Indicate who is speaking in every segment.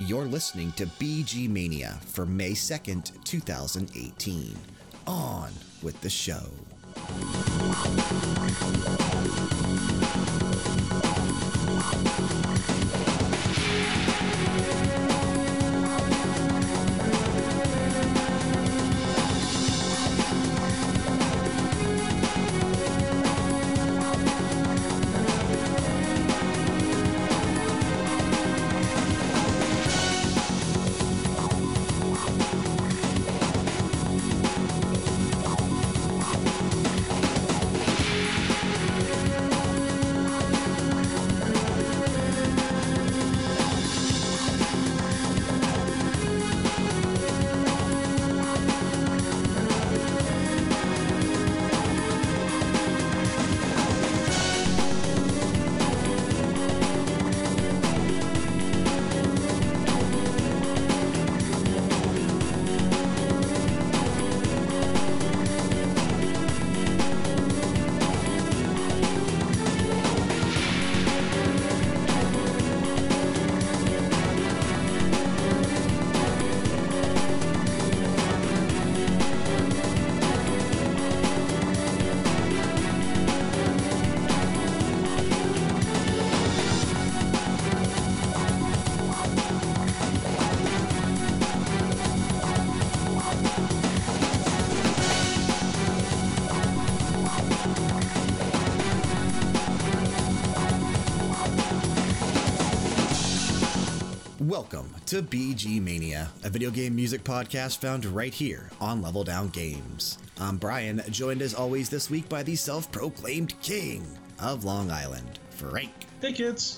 Speaker 1: You're listening to BG Mania for May 2nd, 2018. On with the show. To BG Mania, a video game music podcast found right here on Level Down Games. I'm Brian, joined as always this week by the self proclaimed king of Long Island, Frank.
Speaker 2: Hey, kids.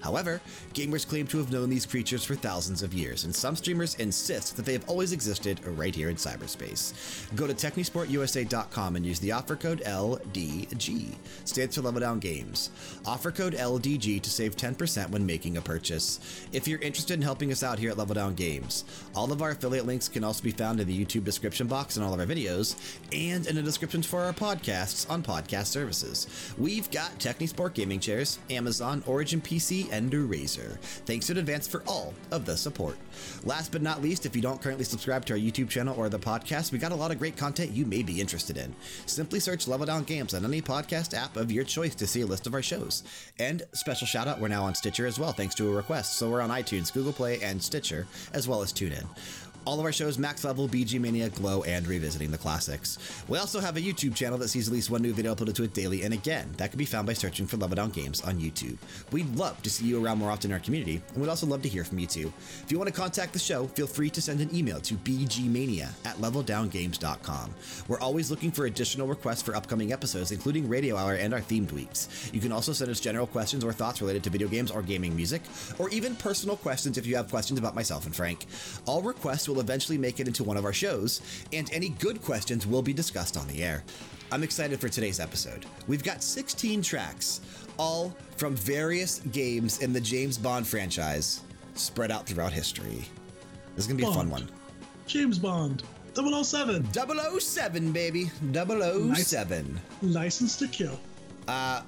Speaker 1: However, gamers claim to have known these creatures for thousands of years, and some streamers insist that they have always existed right here in cyberspace. Go to TechnisportUSA.com and use the offer code LDG, stands for Level Down Games. Offer code LDG to save 10% when making a purchase. If you're interested in helping us out here at Level Down Games, all of our affiliate links can also be found in the YouTube description box in all of our videos and in the descriptions for our podcasts on podcast services. We've got Technisport Gaming Chairs, Amazon, Origin PC, and Razer. Thanks in advance for all of the support. Last but not least, if you don't currently subscribe to our YouTube channel or the podcast, we got a lot of great content you may be interested in. Simply search Level Down Games on any podcast app of your choice to see a list of our shows. And special shout out, we're now on Stitcher as well, thanks to a request. So we're on iTunes, Google Play, and Stitcher, as well as TuneIn all of our shows Max Level, BG Mania, Glow, and Revisiting the Classics. We also have a YouTube channel that sees at least one new video uploaded to it daily, and again, that can be found by searching for Level Down Games on YouTube. We'd love to see you around more often in our community, and we'd also love to hear from you too. If you want to contact the show, feel free to send an email to bgmania at leveldowngames.com. We're always looking for additional requests for upcoming episodes, including Radio Hour and our themed weeks. You can also send us general questions or thoughts related to video games or gaming music, or even personal questions if you have questions about myself and Frank. All requests will eventually make it into one of our shows, and any good questions will be discussed on the air. I'm excited for today's episode. We've got 16 tracks, all from various games in the James Bond franchise, spread out throughout history. This is going to be a fun one.
Speaker 2: James Bond. 007.
Speaker 1: 007, baby. 007.
Speaker 2: License to kill.
Speaker 1: Uh,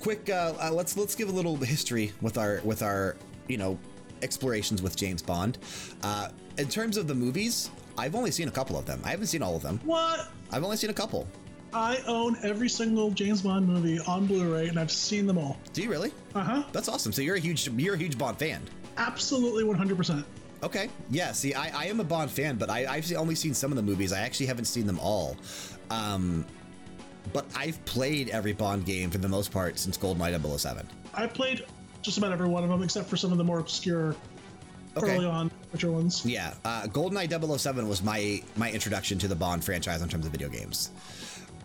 Speaker 1: quick, uh, uh, let's let's give a little history with our with our you know explorations with James Bond. Uh, in terms of the movies, I've only seen a couple of them. I haven't seen all of them.
Speaker 2: What?
Speaker 1: I've only seen a couple.
Speaker 2: I own every single James Bond movie on Blu-ray, and I've seen them all.
Speaker 1: Do you really?
Speaker 2: Uh huh.
Speaker 1: That's awesome. So you're a huge you're a huge Bond fan.
Speaker 2: Absolutely, 100%.
Speaker 1: Okay. Yeah. See, I, I am a Bond fan, but I, I've only seen some of the movies. I actually haven't seen them all. Um, but I've played every Bond game for the most part since GoldenEye 007.
Speaker 2: I played just about every one of them, except for some of the more obscure
Speaker 1: Okay.
Speaker 2: early on mature ones.
Speaker 1: Yeah, uh, GoldenEye 007 was my my introduction to the Bond franchise in terms of video games.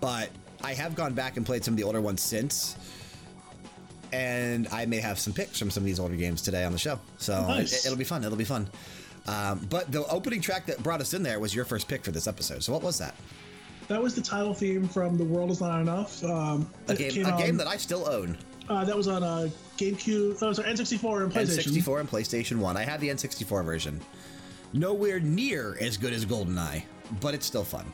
Speaker 1: But I have gone back and played some of the older ones since. And I may have some picks from some of these older games today on the show. So
Speaker 2: Nice.
Speaker 1: it, will be fun. It'll be fun. Um, but the opening track that brought us in there was your first pick for this episode. So what was that?
Speaker 2: That was the title theme from The World Is Not Enough. Um,
Speaker 1: A game, a game
Speaker 2: on-
Speaker 1: that I still own.
Speaker 2: uh, that was on uh, GameCube, oh, sorry, N64 and PlayStation.
Speaker 1: N64 and PlayStation 1. I have the N64 version. Nowhere near as good as GoldenEye, but it's still fun.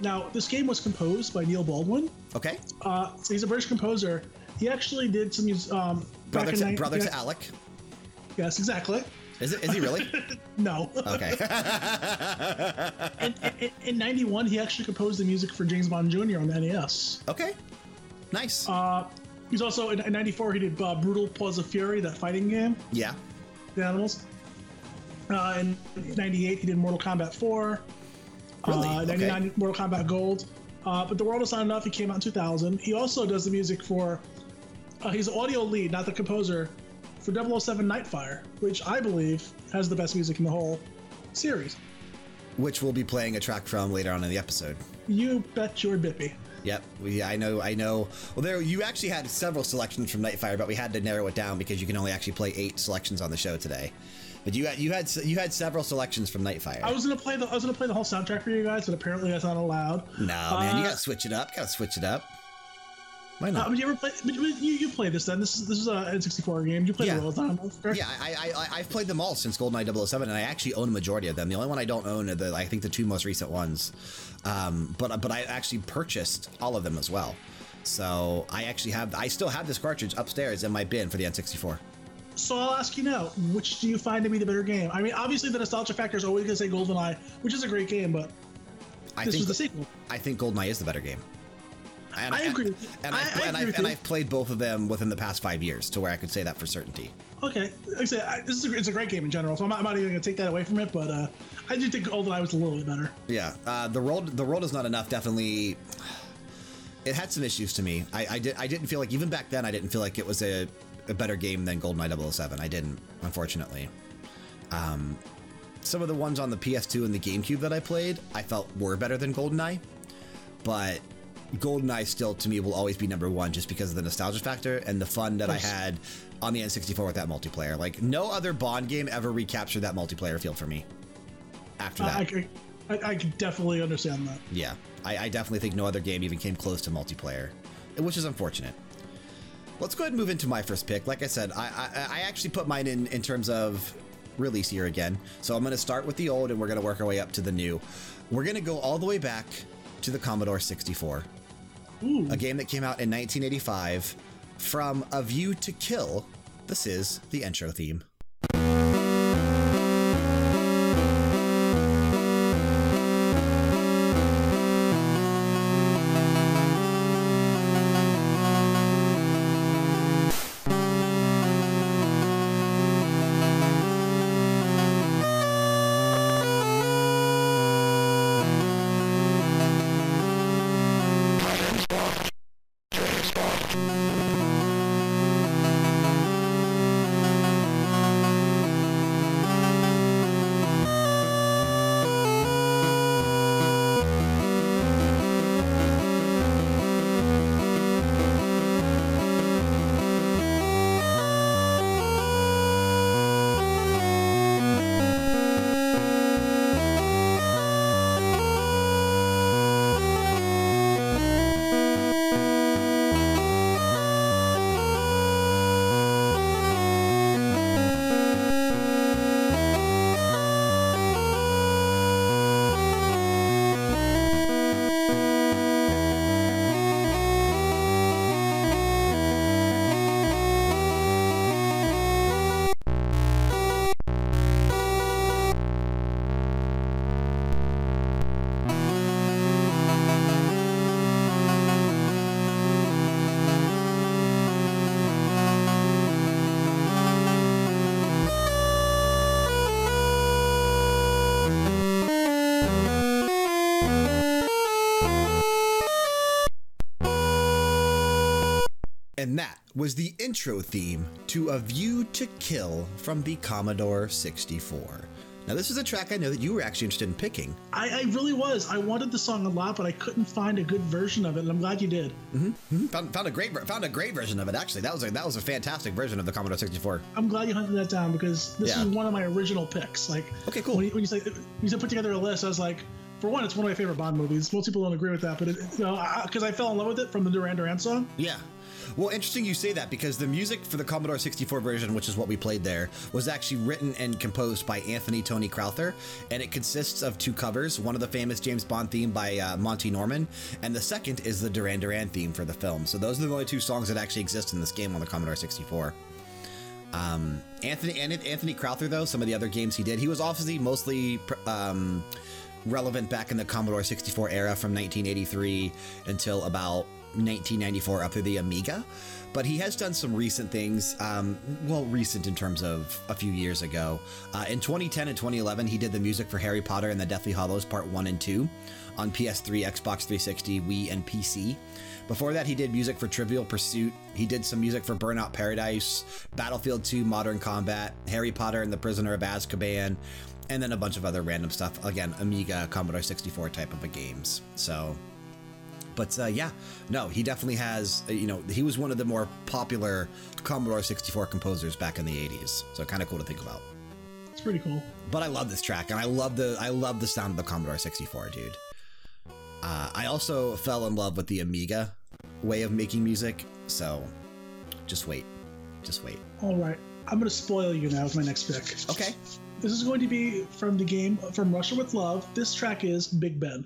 Speaker 2: Now, this game was composed by Neil Baldwin.
Speaker 1: Okay?
Speaker 2: Uh, so he's a British composer. He actually did some mus- um,
Speaker 1: Brother, to,
Speaker 2: nine-
Speaker 1: brother
Speaker 2: yeah,
Speaker 1: to Alec.
Speaker 2: Yes, exactly.
Speaker 1: Is, it, is he really?
Speaker 2: No.
Speaker 1: Okay.
Speaker 2: in, in, in 91, he actually composed the music for James Bond Jr. on the NES.
Speaker 1: okay. Nice.
Speaker 2: Uh, he's also, in, in 94, he did uh, Brutal Paws of Fury, that fighting game,
Speaker 1: yeah.
Speaker 2: the animals. Uh, in 98, he did Mortal Kombat 4.
Speaker 1: Really?
Speaker 2: Uh,
Speaker 1: Okay.
Speaker 2: 99, Mortal Kombat Gold. Uh, but The World Is Not Enough, he came out in 2000. He also does the music for, uh, he's audio lead, not the composer, for 007 Nightfire, which I believe has the best music in the whole series.
Speaker 1: Which we'll be playing a track from later on in the episode.
Speaker 2: You bet your bippy.
Speaker 1: Yep, we, I know, I know. Well, there you actually had several selections from Nightfire, but we had to narrow it down because you can only actually play eight selections on the show today. But you had you had you had several selections from Nightfire.
Speaker 2: I was gonna play the I was gonna play the whole soundtrack for you guys, but apparently that's not allowed.
Speaker 1: no, man, you
Speaker 2: Uh,
Speaker 1: gotta switch it up. Gotta switch it up. Why
Speaker 2: Uh,
Speaker 1: not?
Speaker 2: but you ever play? But you, you play this then? This is this is a N64 game. You play
Speaker 1: Yeah.
Speaker 2: the World Time, correct?
Speaker 1: Yeah, I, I, I, I've played them all since GoldenEye 007, and I actually own a majority of them. The only one I don't own are the, I think, the two most recent ones. Um, but but I actually purchased all of them as well. So I actually have, I still have this cartridge upstairs in my bin for the N64.
Speaker 2: So I'll ask you now, which do you find to be the better game? I mean, obviously the nostalgia factor is always gonna say GoldenEye, which is a great game, but
Speaker 1: I
Speaker 2: this
Speaker 1: think
Speaker 2: was the sequel.
Speaker 1: I think GoldenEye is the better game. And
Speaker 2: I agree with you.
Speaker 1: And,
Speaker 2: I-
Speaker 1: I've,
Speaker 2: I
Speaker 1: and,
Speaker 2: agree
Speaker 1: I've, and. I've played both of them within the past five years to where I could say that for certainty.
Speaker 2: Okay, like I said, I, this is a, it's a great game in general, so I'm not, I'm not even gonna take that away from it. But uh, I do think GoldenEye was a little bit better.
Speaker 1: Yeah, uh, the world the world is not enough. Definitely, it had some issues to me. I, I did I didn't feel like even back then I didn't feel like it was a, a better game than GoldenEye 007. I didn't, unfortunately. Um, some of the ones on the PS2 and the GameCube that I played, I felt were better than GoldenEye, but GoldenEye still to me will always be number one just because of the nostalgia factor and the fun that I had on the N64 with that multiplayer. Like no other Bond game ever recaptured that multiplayer feel for me. After that,
Speaker 2: I, I, I can definitely understand that.
Speaker 1: yeah, I, I definitely think no other game even came close to multiplayer, which is unfortunate. Let's go ahead and move into my first pick. Like I said, I, I, I actually put mine in, in terms of release year again. So I'm going to start with the old and we're going to work our way up to the new. We're going to go all the way back to the Commodore 64,
Speaker 2: Ooh,
Speaker 1: a game that came out in 1985 from A View to Kill. This is the intro theme. And that was the intro theme to A View to Kill from the Commodore 64. Now, this is a track I know that you were actually interested in picking.
Speaker 2: I, I really was. I wanted the song a lot, but I couldn't find a good version of it, and I'm glad you did.
Speaker 1: Mm-hmm. Found, found a great found a great version of it. Actually, that was a that was a fantastic version of the Commodore 64.
Speaker 2: I'm glad you hunted that down because this
Speaker 1: Yeah.
Speaker 2: is one of my original picks. Like,
Speaker 1: Okay, cool.
Speaker 2: When you, when you say you said put together a list, I was like, for one, it's one of my favorite Bond movies. Most people don't agree with that, but it, you know, because I, fell in love with it from the Duran Duran song.
Speaker 1: Yeah. Well, interesting you say that because the music for the Commodore 64 version, which is what we played there, was actually written and composed by Anthony Tony Crowther, and it consists of two covers. One of the famous James Bond theme by uh, Monty Norman, and the second is the Duran Duran theme for the film. So those are the only two songs that actually exist in this game on the Commodore 64. Um, Anthony Anthony Crowther, though, some of the other games he did, he was obviously mostly um, relevant back in the Commodore 64 era from 1983 until about 1994 up through the Amiga. But he has done some recent things, um, well, recent in terms of a few years ago. Uh, in 2010 and 2011, he did the music for Harry Potter and the Deathly Hallows Part 1 and 2 on PS3, Xbox 360, Wii, and PC. Before that, he did music for Trivial Pursuit. He did some music for Burnout Paradise, Battlefield 2, Modern Combat, Harry Potter and the Prisoner of Azkaban, and then a bunch of other random stuff. Again, Amiga, Commodore 64 type of a games. So, but uh, yeah, no, he definitely has, uh, you know, he was one of the more popular Commodore 64 composers back in the 80s. So kind of cool to think about.
Speaker 2: It's pretty cool.
Speaker 1: But I love this track, and I love the I love the sound of the Commodore 64, dude. Uh, I also fell in love with the Amiga way of making music, so just wait, just wait.
Speaker 2: All right, I'm going to spoil you now with my next pick.
Speaker 1: Okay.
Speaker 2: This is going to be from the game from Russia with Love. This track is Big Ben.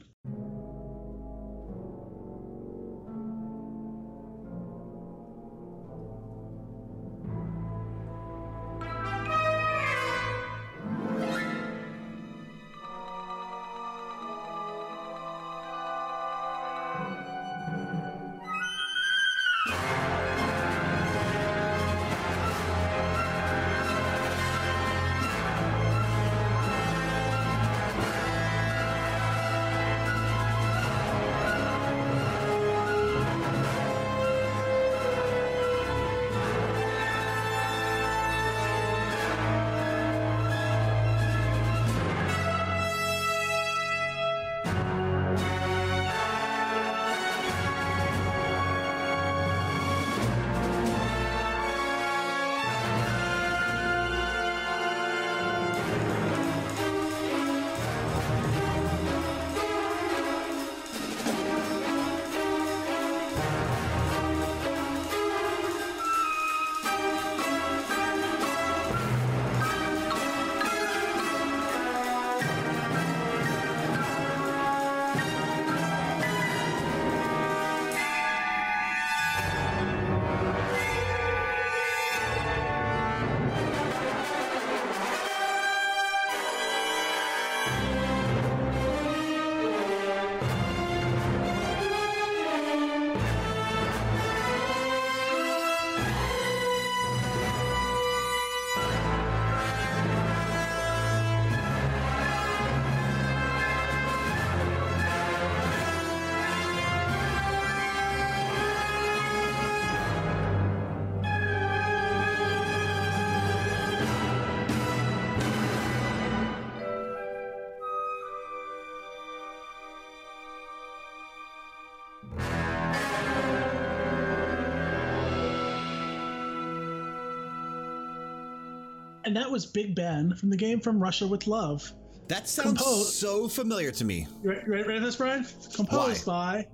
Speaker 2: And that was Big Ben from the game from Russia with Love.
Speaker 1: That sounds
Speaker 2: Compose-
Speaker 1: so familiar to me.
Speaker 2: Ready, ready for this, Brian? Composed by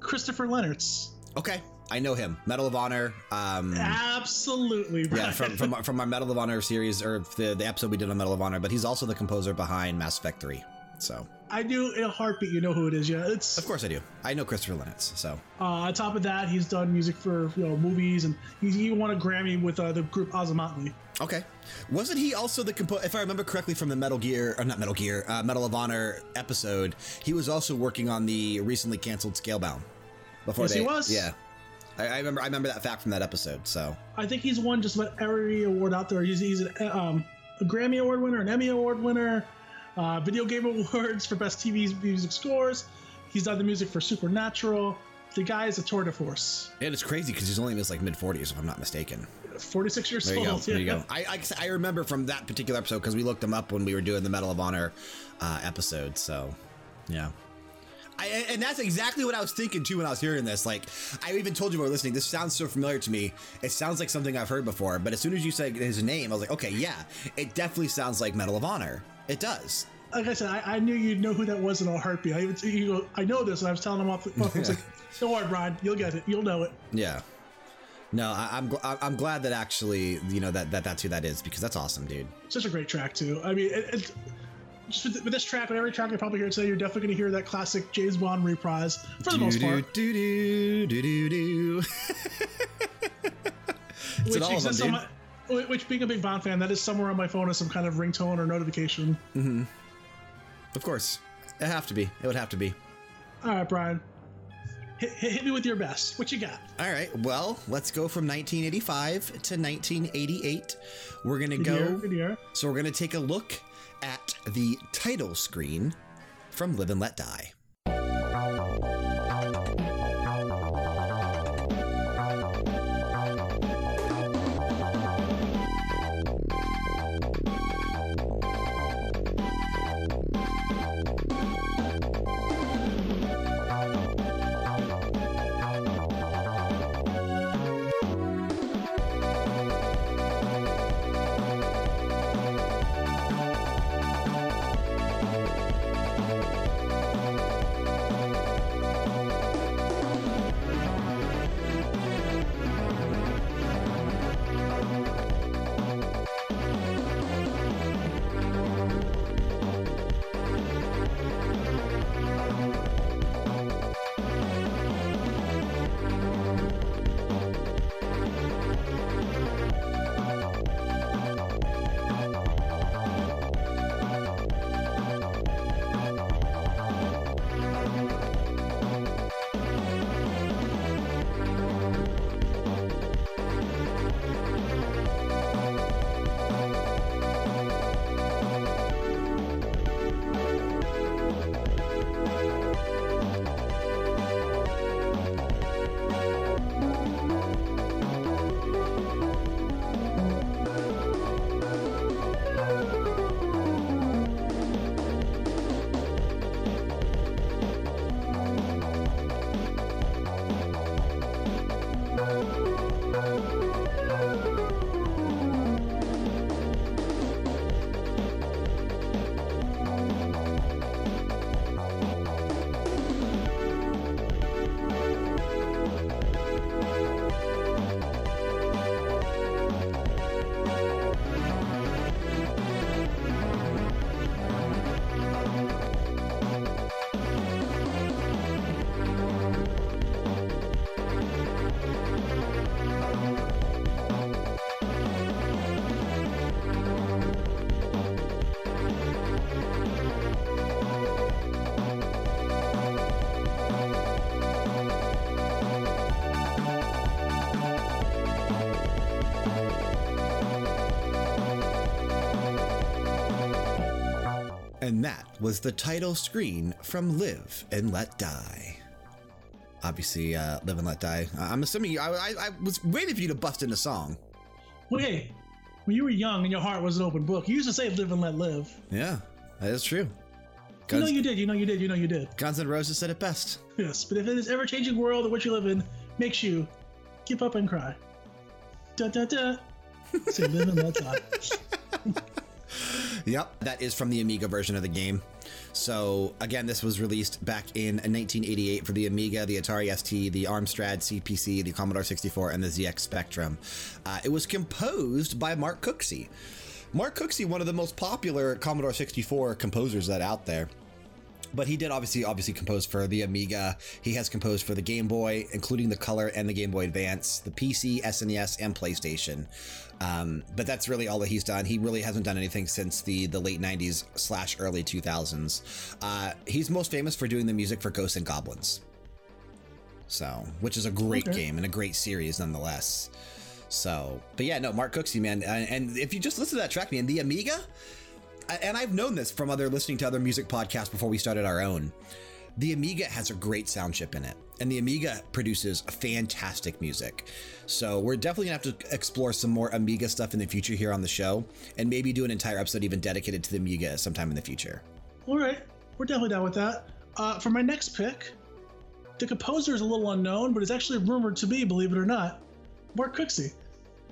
Speaker 2: Christopher Lennertz.
Speaker 1: Okay, I know him. Medal of Honor. Um,
Speaker 2: Absolutely, Brian.
Speaker 1: yeah, from from from our Medal of Honor series or the the episode we did on Medal of Honor. But he's also the composer behind Mass Effect 3. So
Speaker 2: I knew in a heartbeat you know who it is. Yeah, it's
Speaker 1: of course I do. I know Christopher Lennox. So
Speaker 2: uh, on top of that, he's done music for you know movies, and he, he won a Grammy with uh, the group Ozymandias.
Speaker 1: Okay, wasn't he also the compo? If I remember correctly from the Metal Gear or not Metal Gear, uh, Medal of Honor episode, he was also working on the recently canceled Scalebound. Before
Speaker 2: Yes,
Speaker 1: they,
Speaker 2: he was.
Speaker 1: Yeah, I, I remember. I remember that fact from that episode. So
Speaker 2: I think he's won just about every award out there. He's, he's a, um, a Grammy Award winner, an Emmy Award winner, uh, Video Game Awards for Best TV Music Scores. He's done the music for Supernatural. The guy is a tour de force.
Speaker 1: And it's crazy because he's only in his like mid 40s, if I'm not mistaken.
Speaker 2: 46 years
Speaker 1: There you
Speaker 2: old.
Speaker 1: go. There you go. I, I, I remember from that particular episode because we looked him up when we were doing the Medal of Honor uh, episode. So, yeah. I, and that's exactly what I was thinking too when I was hearing this. Like, I even told you we were listening. This sounds so familiar to me. It sounds like something I've heard before. But as soon as you said his name, I was like, okay, yeah, it definitely sounds like Medal of Honor. It does.
Speaker 2: Like I said, I, I knew you'd know who that was in a heartbeat. I, even, you go, I know this, and I was telling him off the phone. I was like, don't worry, Brian, you'll get it. You'll know it.
Speaker 1: Yeah. No, I, I'm gl- I- I'm glad that actually you know that, that that's who that is because that's awesome, dude.
Speaker 2: Such a great track, too. I mean, it, it, just with, with this track, and every track you probably hear today, you're definitely going to hear that classic James Bond reprise for the most part.
Speaker 1: Do do do do do.
Speaker 2: Which
Speaker 1: all them,
Speaker 2: on my, which being a big Bond fan, that is somewhere on my phone as some kind of ringtone or notification. Mm-hmm.
Speaker 1: Of course, it have to be. It would have to be.
Speaker 2: All right, Brian, hit, hit, me with your best. What you got?
Speaker 1: All right. Well, let's go from 1985 to 1988. We're gonna go.
Speaker 2: good year.
Speaker 1: So we're gonna take a look at the title screen from Live and Let Die. And that was the title screen from Live and Let Die. Obviously, uh, Live and Let Die. I'm assuming you, I, I, was waiting for you to bust in a song.
Speaker 2: Well, hey, when you were young and your heart was an open book, you used to say "live and let live."
Speaker 1: Yeah, that is true.
Speaker 2: You know you did. You know you did. You know you did.
Speaker 1: Guns N' Roses said it best.
Speaker 2: Yes, but if this ever-changing world in which you live in makes you give up and cry, da da da, say "live and let die."
Speaker 1: Yep, that is from the Amiga version of the game. So, again, this was released back in 1988 for the Amiga, the Atari ST, the Amstrad CPC, the Commodore 64, and the ZX Spectrum. Uh, it was composed by Mark Cooksey. Mark Cooksey, one of the most popular Commodore 64 composers that out there. But he did obviously obviously compose for the Amiga. He has composed for the Game Boy, including the Color and the Game Boy Advance, the PC, SNES, and PlayStation. Um, but that's really all that he's done. He really hasn't done anything since the the late '90s slash early 2000s. Uh, he's most famous for doing the music for Ghosts and Goblins. So, which is a great
Speaker 2: Okay.
Speaker 1: game and a great series nonetheless. So, but yeah, no, Mark Cooksey, man. And, and if you just listen to that track, man, the Amiga, and I've known this from other listening to other music podcasts before we started our own. the Amiga has a great sound chip in it, and the Amiga produces fantastic music. So we're definitely gonna have to explore some more Amiga stuff in the future here on the show, and maybe do an entire episode even dedicated to the Amiga sometime in the future.
Speaker 2: All right, we're definitely down with that. Uh, for my next pick, the composer is a little unknown, but it's actually rumored to be, believe it or not, Mark Cooksey.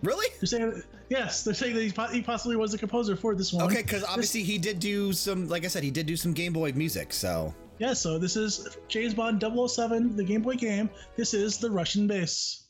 Speaker 1: Really?
Speaker 2: They're saying yes. They're saying that he, he possibly was the composer for this one.
Speaker 1: Okay, because obviously this, he did do some, like I said, he did do some Game Boy music. So
Speaker 2: yeah, so this is James Bond 007, the Game Boy game. This is the Russian bass.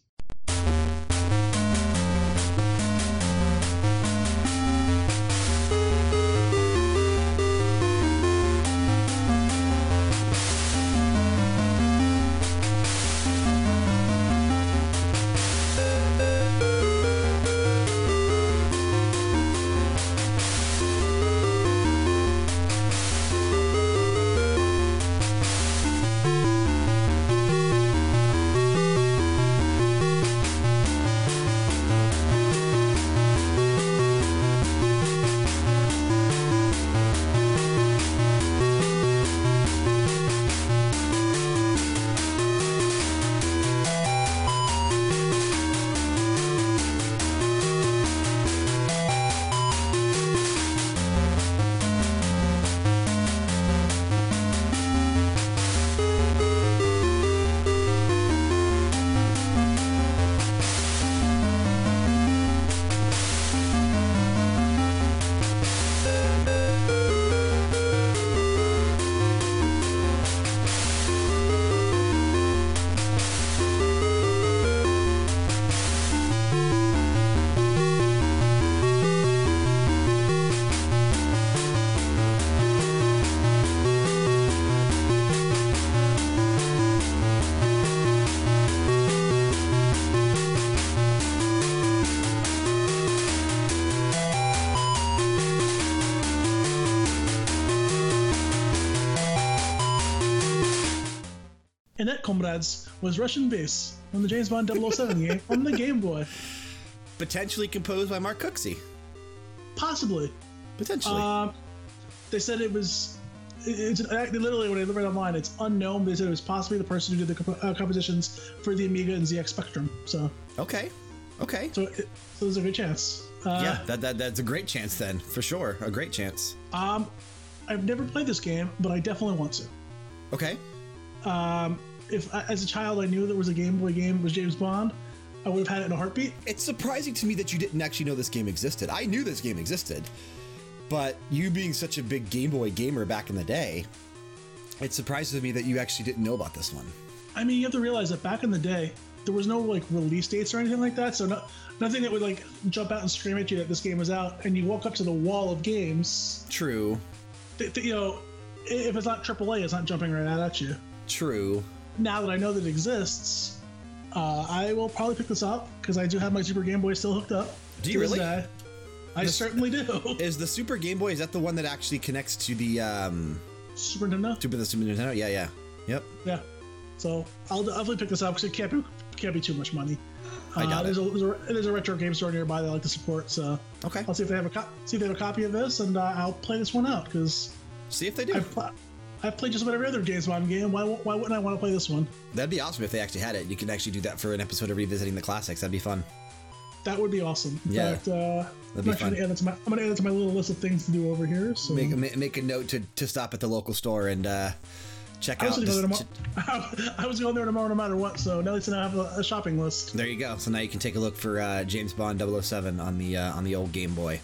Speaker 2: And that, comrades, was Russian Bass on the James Bond 007 game on the Game Boy.
Speaker 1: Potentially composed by Mark Cooksey.
Speaker 2: Possibly.
Speaker 1: Potentially.
Speaker 2: Um, they said it was. It's literally when I read online, it's unknown. They said it was possibly the person who did the uh, compositions for the Amiga and ZX Spectrum. So.
Speaker 1: Okay. Okay.
Speaker 2: So, it, so there's a good chance.
Speaker 1: Uh, yeah, that, that that's a great chance then, for sure. A great chance.
Speaker 2: Um, I've never played this game, but I definitely want to.
Speaker 1: Okay.
Speaker 2: Um, if as a child I knew there was a Game Boy game was James Bond, I would have had it in a heartbeat.
Speaker 1: It's surprising to me that you didn't actually know this game existed. I knew this game existed, but you being such a big Game Boy gamer back in the day, it surprises me that you actually didn't know about this one.
Speaker 2: I mean, you have to realize that back in the day, there was no like release dates or anything like that, so no, nothing that would like jump out and scream at you that this game was out. And you walk up to the wall of games.
Speaker 1: True.
Speaker 2: You know, if it's not AAA, it's not jumping right out at you.
Speaker 1: True.
Speaker 2: Now that I know that it exists, uh, I will probably pick this up because I do have my Super Game Boy still hooked up.
Speaker 1: Do you really?
Speaker 2: I the, certainly do.
Speaker 1: Is the Super Game Boy is that the one that actually connects to the um,
Speaker 2: Super Nintendo?
Speaker 1: To the Super Nintendo? Yeah, yeah, yep.
Speaker 2: Yeah. So I'll definitely pick this up because it can't be can't be too much money.
Speaker 1: I doubt
Speaker 2: uh, there's,
Speaker 1: it.
Speaker 2: A, there's, a, there's a retro game store nearby that I like to support. So
Speaker 1: okay,
Speaker 2: I'll see if they have a see if they have a copy of this, and uh, I'll play this one out because
Speaker 1: see if they do.
Speaker 2: I've, pl- I've played just about every other James Bond game. Why, why wouldn't I want to play this one?
Speaker 1: That'd be awesome if they actually had it. You could actually do that for an episode of revisiting the classics. That'd be fun.
Speaker 2: That would be awesome.
Speaker 1: Yeah,
Speaker 2: fact, uh, I'm, gonna add it to my, I'm gonna add it to my little list of things to do over here. So
Speaker 1: make, make a note to, to stop at the local store and uh, check
Speaker 2: I
Speaker 1: out.
Speaker 2: Was this, I was going there tomorrow no matter what. So now at least I have a, a, shopping list.
Speaker 1: There you go. So now you can take a look for uh, James Bond 007 on the uh, on the old Game Boy.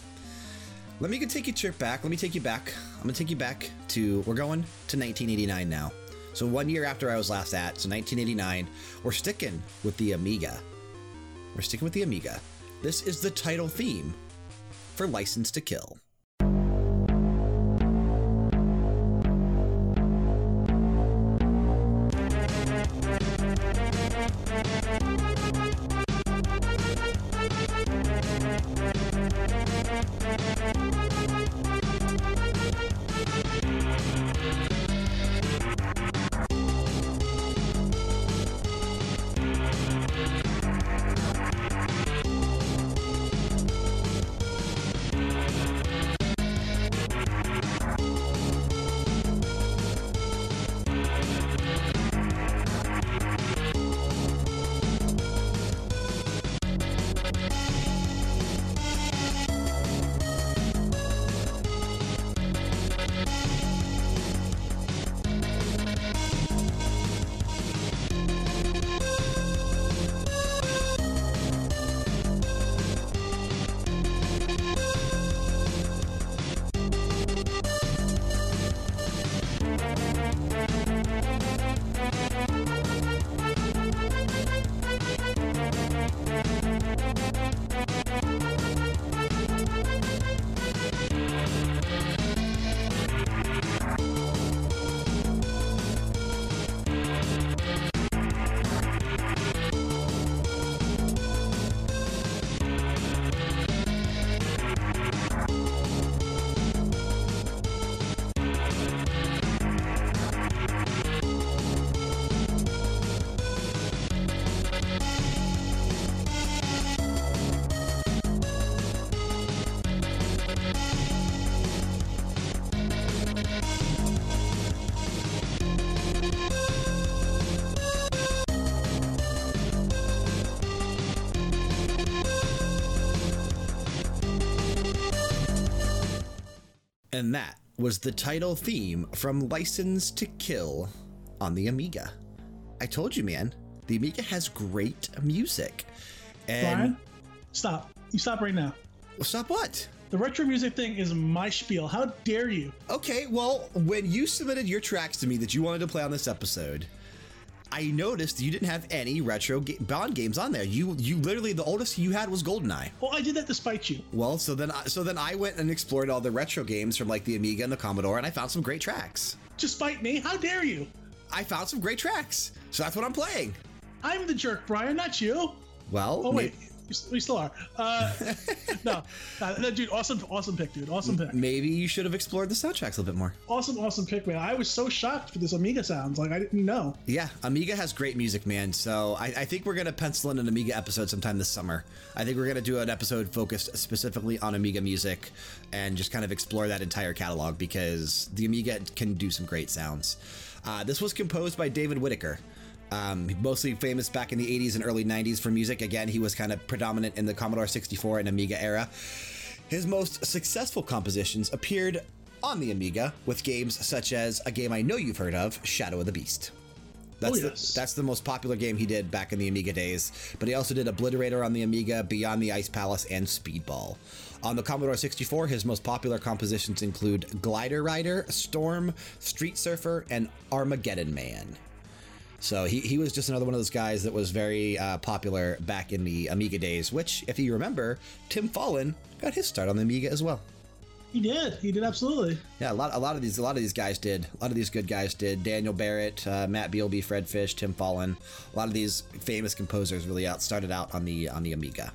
Speaker 1: Let me take you trip back. Let me take you back. I'm gonna take you back to. We're going to 1989 now. So one year after I was last at, so 1989, we're sticking with the Amiga. We're sticking with the Amiga. This is the title theme for License to Kill. And that was the title theme from License to Kill on the Amiga. I told you, man, the Amiga has great music. And
Speaker 2: Brian, stop. You stop right now.
Speaker 1: Well, stop what?
Speaker 2: The retro music thing is my spiel. How dare you?
Speaker 1: Okay, well, when you submitted your tracks to me that you wanted to play on this episode, I noticed you didn't have any retro ga Bond games on there. You you literally the oldest you had was GoldenEye.
Speaker 2: Well, I did that despite you.
Speaker 1: Well, so then I, so then I went and explored all the retro games from like the Amiga and the Commodore, and I found some great tracks.
Speaker 2: Despite me? How dare you?
Speaker 1: I found some great tracks, so that's what I'm playing.
Speaker 2: I'm the jerk, Brian, not you.
Speaker 1: Well,
Speaker 2: Oh wait, we still are. Uh, no, uh, no, dude, awesome, awesome pick, dude, awesome pick,
Speaker 1: maybe you should have explored the soundtracks a little bit more.
Speaker 2: awesome, awesome pick, man. I was so shocked for this Amiga sounds. Like I didn't know.
Speaker 1: Yeah, Amiga has great music, man. So I, I think we're going to pencil in an Amiga episode sometime this summer. I think we're going to do an episode focused specifically on Amiga music and just kind of explore that entire catalog because the Amiga can do some great sounds. Uh, this was composed by David Whittaker. Um, mostly famous back in the 80s and early 90s for music. Again, he was kind of predominant in the Commodore 64 and Amiga era. His most successful compositions appeared on the Amiga with games such as a game I know you've heard of, Shadow of the Beast. That's,
Speaker 2: Oh, yes.
Speaker 1: the, that's the most popular game he did back in the Amiga days, but he also did Obliterator on the Amiga, Beyond the Ice Palace, and Speedball. On the Commodore 64, his most popular compositions include Glider Rider, Storm, Street Surfer, and Armageddon Man. So he, he was just another one of those guys that was very uh, popular back in the Amiga days, which, if you remember, Tim Follin got his start on the Amiga as well.
Speaker 2: He did. He did absolutely.
Speaker 1: Yeah, a lot, a lot of these, a lot of these guys did. A lot of these good guys did. Daniel Barrett, uh, Matt Bealby, Fred Fish, Tim Follin. A lot of these famous composers really out started out on the on the Amiga.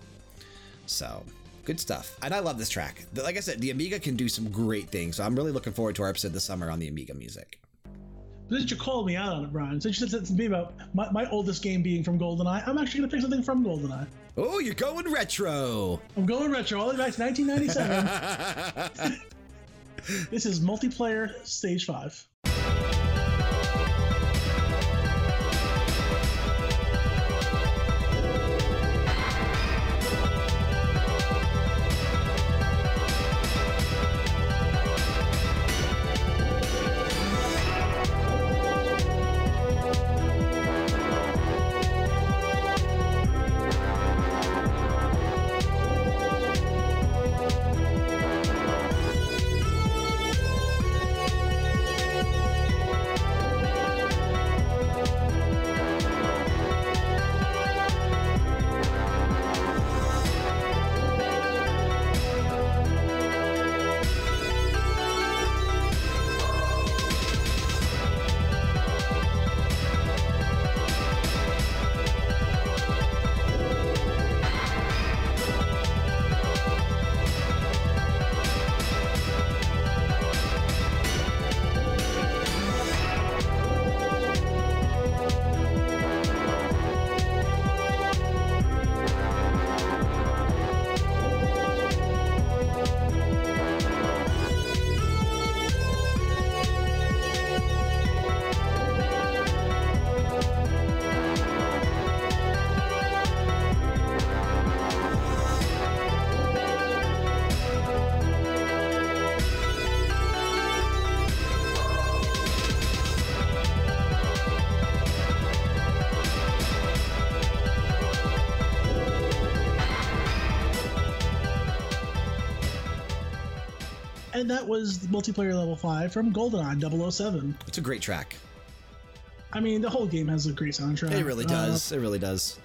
Speaker 1: So good stuff. And I love this track. Like I said, the Amiga can do some great things. So I'm really looking forward to our episode this summer on the Amiga music.
Speaker 2: Since you called me out on it, Brian, since you said to me about my, my oldest game being from GoldenEye, I'm actually gonna pick something from GoldenEye.
Speaker 1: Oh, you're going retro.
Speaker 2: I'm going retro all the way back to 1997. this is multiplayer stage five. And that was multiplayer level five from GoldenEye 007.
Speaker 1: It's a great track.
Speaker 2: I mean, the whole game has a great soundtrack.
Speaker 1: It really
Speaker 2: Uh,
Speaker 1: does. it really does.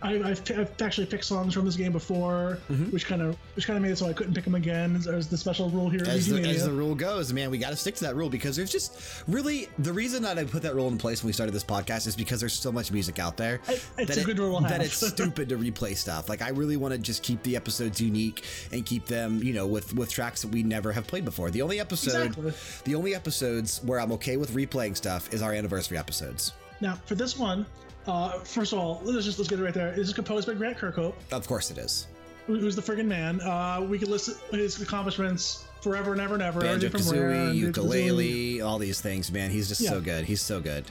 Speaker 2: I, I've actually picked songs from this game before,
Speaker 1: Mm-hmm.
Speaker 2: which kind of which kind of made it so I couldn't pick them again. There's the special rule here.
Speaker 1: As the, as the rule goes, man, we got to stick to that rule because there's just really the reason that I put that rule in place when we started this podcast is because there's so much music out there
Speaker 2: I- it's
Speaker 1: that
Speaker 2: a good rule to
Speaker 1: that it's stupid to replay stuff. Like I really want to just keep the episodes unique and keep them, you know, with with tracks that we never have played before. The only episode,
Speaker 2: Exactly.
Speaker 1: the only episodes where I'm okay with replaying stuff is our anniversary episodes.
Speaker 2: Now, for this one, uh, first of all, let's just let's get it right there. This is composed by Grant Kirkhope,
Speaker 1: Of course, it is.
Speaker 2: who's the friggin' man. Uh, we could list his accomplishments forever and ever and ever.
Speaker 1: Banjo
Speaker 2: everything from Rare
Speaker 1: Kazooie, Yooka-Laylee, all these things, man. He's just
Speaker 2: Yeah.
Speaker 1: so good. He's so good.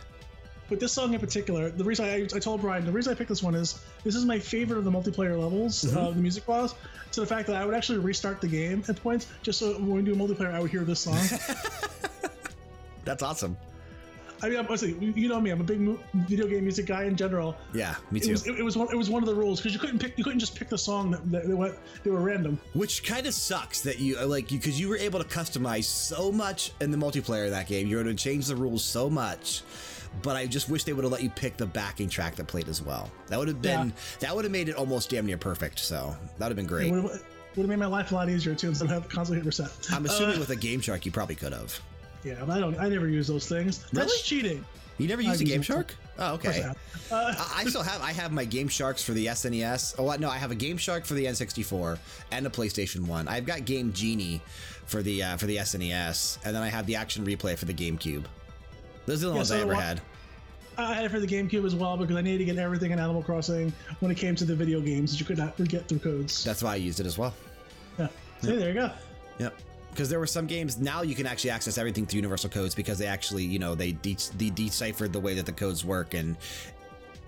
Speaker 2: But this song in particular, the reason I, I told Brian, the reason I picked this one is this is my favorite of the multiplayer levels
Speaker 1: Mm-hmm.
Speaker 2: of the music was. To the fact that I would actually restart the game at points just so when we do multiplayer, I would hear this song.
Speaker 1: That's awesome.
Speaker 2: I mean, I'm, honestly, you know me, I'm a big video game music guy in general.
Speaker 1: Yeah, me
Speaker 2: It
Speaker 1: too.
Speaker 2: was, it, it was one. It was one of the rules because you couldn't pick. You couldn't just pick the song that, that, that went. They were random.
Speaker 1: Which kind of sucks that you like you because you were able to customize so much in the multiplayer of that game. You were able to change the rules so much. But I just wish they would have let you pick the backing track that played as well. That would have been
Speaker 2: Yeah.
Speaker 1: that would have made it almost damn near perfect. So that would have been great.
Speaker 2: would have, would have made my life a lot easier too instead of constantly hit reset.
Speaker 1: I'm assuming
Speaker 2: Uh,
Speaker 1: with a Game Shark you probably could have.
Speaker 2: Yeah, but I don't. I never use those things. That's
Speaker 1: Really?
Speaker 2: cheating.
Speaker 1: You never used a Game. Shark? Oh,
Speaker 2: Of I
Speaker 1: okay.
Speaker 2: Uh,
Speaker 1: I still have. I have my Game Sharks for the SNES. Oh what? no, I have a Game Shark for the N64 and a PlayStation One. I've got Game Genie for the uh, for the SNES, and then I have the Action Replay for the GameCube. Those are the
Speaker 2: Yeah,
Speaker 1: ones
Speaker 2: so
Speaker 1: I ever had.
Speaker 2: I had it for the GameCube as well because I needed to get everything in Animal Crossing when it came to the video games that you could not get through codes.
Speaker 1: That's why I used it as well.
Speaker 2: yeah. See, there you go.
Speaker 1: Yep. Because there were some games now you can actually access everything through universal codes because they actually you know they de- they deciphered the way that the codes work and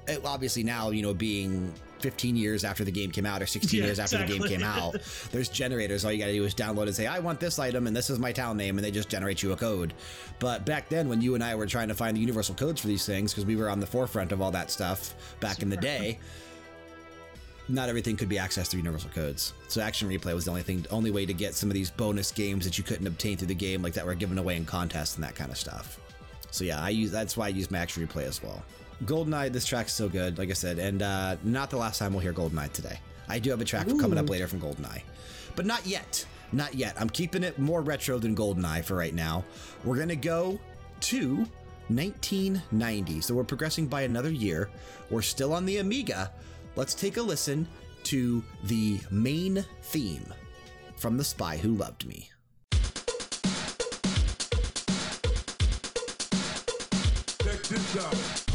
Speaker 1: it, obviously now you know being 15 years after the game came out or 16
Speaker 2: Yeah,
Speaker 1: years after the game came out there's generators. All you gotta do is download and say i want this item and this is my town name and they just generate you a code. But back then when you and i were trying to find the universal codes for these things because we were on the forefront of all that stuff back in the day not everything could be accessed through universal codes. So action replay was the only thing, only way to get some of these bonus games that you couldn't obtain through the game, like that were given away in contests and that kind of stuff. So yeah, I use that's why I use my action replay as well. Goldeneye, this track's so good, like I said, and uh, not the last time we'll hear Goldeneye today. I do have a track coming up later from Goldeneye, but not yet, not yet. I'm keeping it more retro than Goldeneye for right now. We're gonna go to 1990. So we're progressing by another year. We're still on the Amiga. Let's take a listen to the main theme from The Spy Who Loved Me.
Speaker 3: Check this out.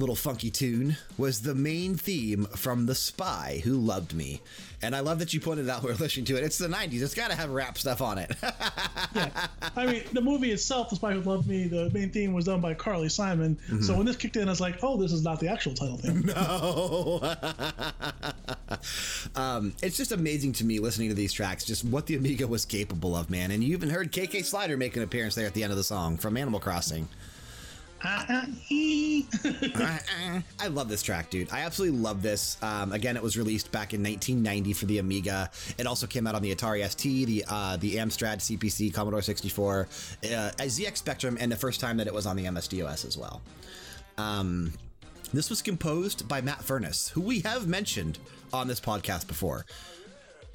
Speaker 1: Little funky tune was the main theme from The Spy Who Loved Me. And I love that you pointed out we we're listening to it. It's the 90s, it's got to have rap stuff on it. yeah.
Speaker 2: I mean, the movie itself, The Spy Who Loved Me, the main theme was done by Carly Simon.
Speaker 1: Mm-hmm.
Speaker 2: So when this kicked in, I was like, oh, this is not the actual title theme.
Speaker 1: No. um, it's just amazing to me listening to these tracks, just what the Amiga was capable of, man. And you even heard KK Slider make an appearance there at the end of the song from Animal Crossing.
Speaker 2: Ah.
Speaker 1: I love this track, dude. I absolutely love this. Um, again, it was released back in 1990 for the Amiga. It also came out on the Atari ST, the uh, the Amstrad CPC, Commodore 64, uh, ZX Spectrum, and the first time that it was on the MS DOS as well. Um, This was composed by Matt Furniss, who we have mentioned on this podcast before.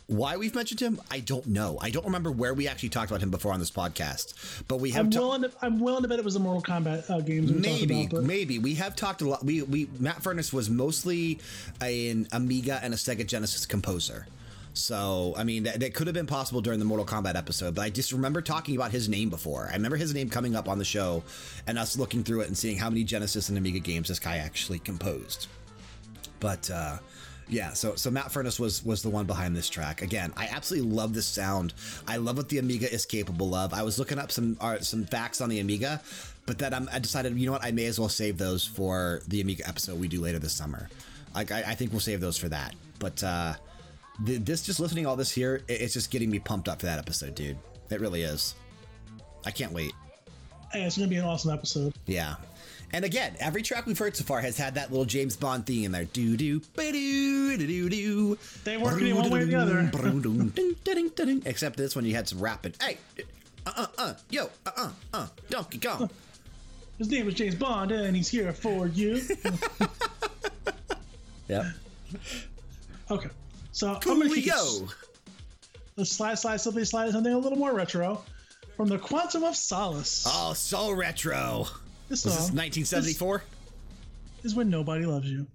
Speaker 1: Why we've mentioned him, I don't know. I don't remember where we actually talked about him before on this podcast, but we have
Speaker 4: I'm willing. To, I'm willing to bet it was the Mortal Kombat uh, games.
Speaker 1: Maybe
Speaker 4: about,
Speaker 1: maybe we have talked a lot. We we Matt Furniss was mostly an Amiga and a Sega Genesis composer. So, I mean, that, that could have been possible during the Mortal Kombat episode, but I just remember talking about his name before. I remember his name coming up on the show and us looking through it and seeing how many Genesis and Amiga games this guy actually composed. But uh, yeah, so so Matt Furniss was was the one behind this track. Again, I absolutely love this sound. I love what the Amiga is capable of. I was looking up some uh, some facts on the Amiga, but then I'm, I decided, you know what, I may as well save those for the Amiga episode we do later this summer. Like I, I think we'll save those for that. But uh, th this just listening to all this here, it- it's just getting me pumped up for that episode, dude. It really is. I can't wait.
Speaker 4: hey, it's gonna be an awesome episode.
Speaker 1: Yeah. And again, every track we've heard so far has had that little James Bond theme in there. Do do ba do do do do.
Speaker 4: They work any one way or the other.
Speaker 1: Except this one, you had some rapping. Hey, uh uh uh, yo, uh uh uh, Donkey Kong.
Speaker 4: His name is James Bond, and he's here for you.
Speaker 1: Yep.
Speaker 4: okay, so I'm gonna
Speaker 1: Coolio.
Speaker 4: Let's slide, slide, simply slide something a little more retro from the Quantum of Solace.
Speaker 1: Oh, so retro.
Speaker 4: This song
Speaker 1: this 1974?
Speaker 4: is when nobody loves you.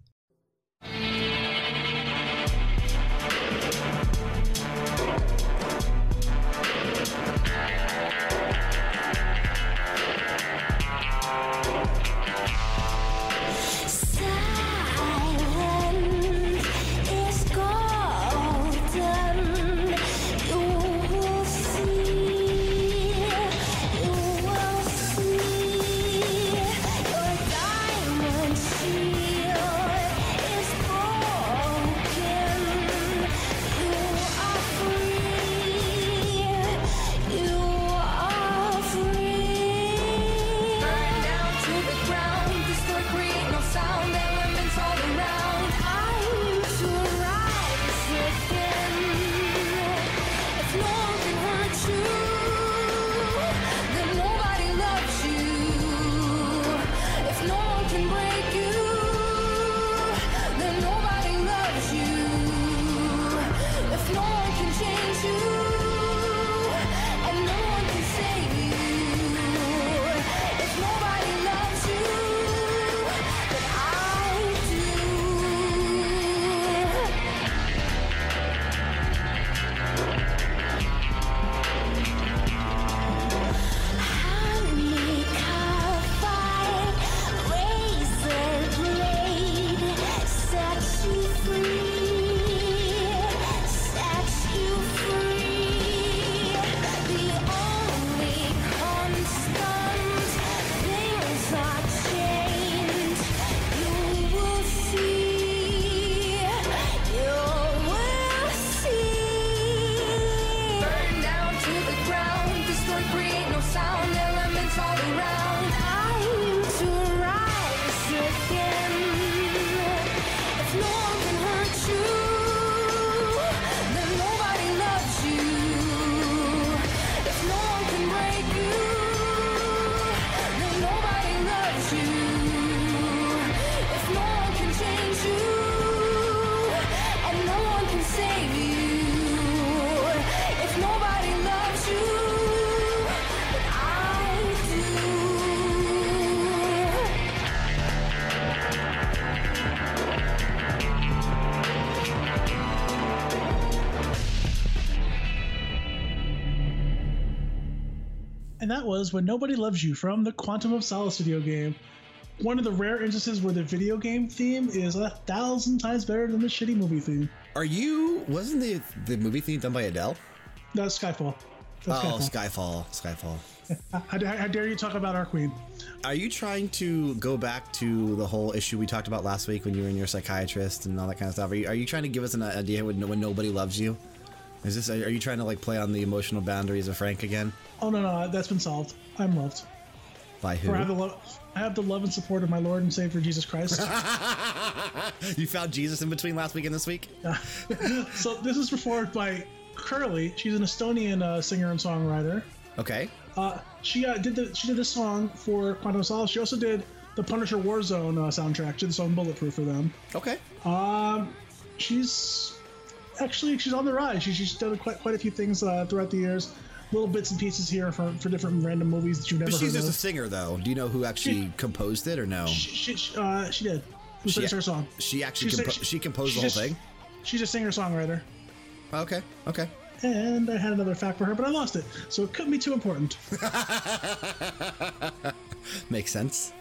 Speaker 2: And
Speaker 4: that was When Nobody Loves You from the Quantum of Solace video game. One of the rare instances where the video game theme is a thousand times better than the shitty movie theme.
Speaker 1: Are you. Wasn't the, the movie theme done by Adele?
Speaker 4: That's Skyfall. That's
Speaker 1: Oh,
Speaker 4: Skyfall.
Speaker 1: Skyfall. Skyfall.
Speaker 4: How, how, how dare you talk about our queen?
Speaker 1: Are you trying to go back to the whole issue we talked about last week when you were in your psychiatrist and all that kind of stuff? Are you, are you trying to give us an idea when, when nobody loves you? Is this? Are you trying to like play on the emotional boundaries of Frank again?
Speaker 4: Oh no, no, that's been solved. I'm loved.
Speaker 1: By who?
Speaker 4: I have the love, I have the love and support of my Lord and Savior Jesus Christ.
Speaker 1: you found Jesus in between last week and this week?
Speaker 4: so this is performed by Kerli. She's an Estonian uh, singer and songwriter.
Speaker 1: Okay.
Speaker 4: Uh, she uh, did the she did this song for Quantum of Solace. She also did
Speaker 2: the Punisher Warzone uh, soundtrack. She did the song Bulletproof for them.
Speaker 1: Okay.
Speaker 2: Um, she's actually she's on the rise. She, she's done quite quite a few things uh, throughout the years, little bits and pieces here for, for different random movies that you've never
Speaker 1: But she's just a singer, though. Do you know who actually composed it or no?
Speaker 2: she, she, uh, she did. It
Speaker 1: She-
Speaker 2: her song.
Speaker 1: She actually compo- she composed
Speaker 2: she's
Speaker 1: the
Speaker 2: just-
Speaker 1: whole thing.
Speaker 2: She's a singer songwriter.
Speaker 1: Okay. Okay.
Speaker 2: And I had another fact for her, but I lost it, so it couldn't be too important.
Speaker 1: Makes sense.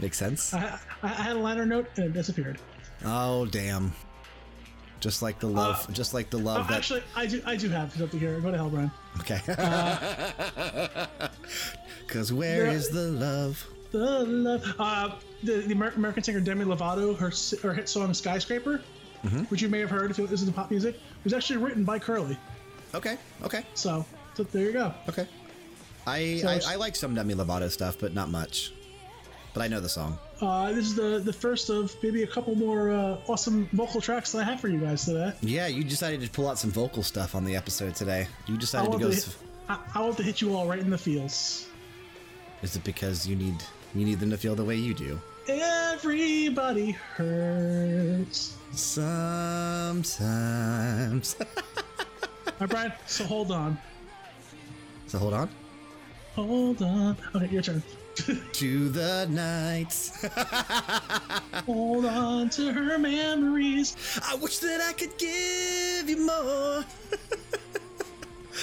Speaker 1: Makes sense.
Speaker 2: I, I, I had a liner note and it disappeared.
Speaker 1: Oh damn. Just like the love, just like the love that.
Speaker 2: actually, I do I do have something here. Go to hell, Brian.
Speaker 1: okay. Because where
Speaker 2: Yeah.
Speaker 1: is the love?
Speaker 2: The love. Uh, the, the American singer Demi Lovato, her her hit song "Skyscraper,"
Speaker 1: Mm-hmm.
Speaker 2: which you may have heard if you listen to pop music, was actually written by Kerli.
Speaker 1: Okay. Okay.
Speaker 2: So, so there you go.
Speaker 1: Okay. I,
Speaker 2: So
Speaker 1: I I like some Demi Lovato stuff, but not much. But I know the song.
Speaker 2: Uh, this is the the first of maybe a couple more uh, awesome vocal tracks that I have for you guys today.
Speaker 1: Yeah, you decided to pull out some vocal stuff on the episode today. You decided to go.
Speaker 2: to,
Speaker 1: s-
Speaker 2: hit, I, I want to hit you all right in the feels.
Speaker 1: Is it because you need you need them to feel the way you do?
Speaker 2: Everybody hurts.
Speaker 1: Sometimes.
Speaker 2: All right, Brian. So hold on,
Speaker 1: so hold on.
Speaker 2: hold on. Okay, your turn.
Speaker 1: To the nights.
Speaker 2: hold on to her memories.
Speaker 1: I wish that I could give you more.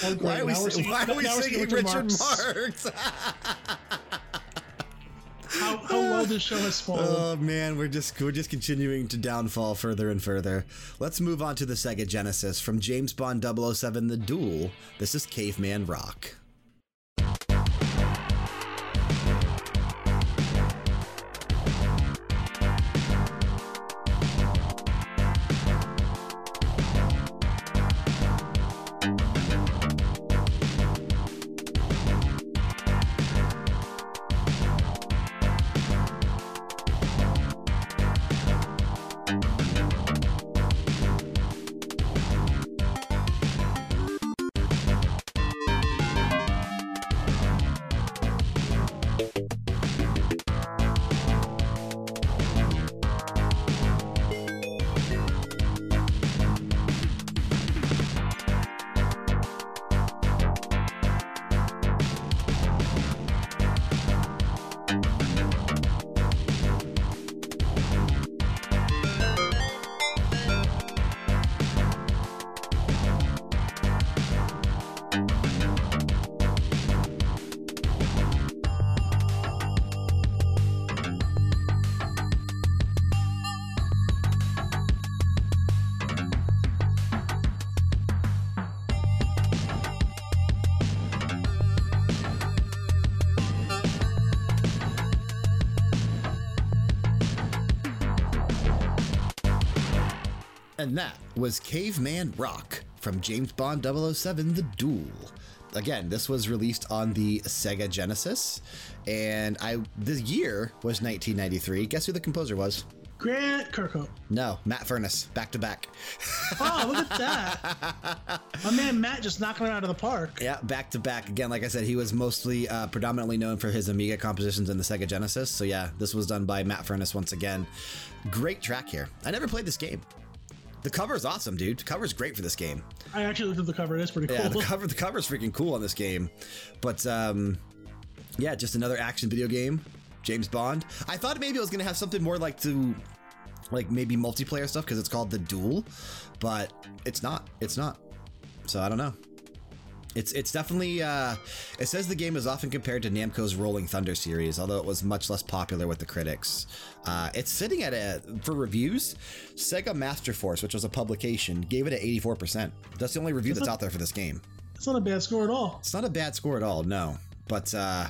Speaker 2: Oh.
Speaker 1: Why are we, sing- why are we singing Richard
Speaker 2: Marx.
Speaker 1: Marx?
Speaker 2: How, how low this show has fallen.
Speaker 1: oh man, we're just we're just continuing to downfall further and further. Let's move on to the Sega Genesis from James Bond 007 The Duel. This is Caveman Rock. And that was Caveman Rock from James Bond 007 The Duel. Again, this was released on the Sega Genesis, and I the year was 1993. Guess who the composer was?
Speaker 2: Grant Kirkhope.
Speaker 1: No, Matt Furniss, back to back.
Speaker 2: Oh, look at that. My man Matt just knocking it out of the park.
Speaker 1: Yeah, back to back. Again, like I said, he was mostly uh, predominantly known for his Amiga compositions in the Sega Genesis. So, yeah, this was done by Matt Furniss once again. Great track here. I never played this game. The cover is awesome, dude. The cover's great for this game.
Speaker 2: I actually looked at the cover. It is pretty cool.
Speaker 1: Yeah, the cover the cover's freaking cool on this game. But um yeah, just another action video game. James Bond. I thought maybe it was gonna have something more like to like maybe multiplayer stuff because it's called the duel, but it's not. It's not. So I don't know. It's it's definitely uh, it says the game is often compared to Namco's Rolling Thunder series, although it was much less popular with the critics. Uh, it's sitting at a for reviews. Sega Master Force, which was a publication, gave it an 84%. That's the only review that's out there for this game.
Speaker 2: It's not a bad score at all.
Speaker 1: It's not a bad score at all, no. But uh,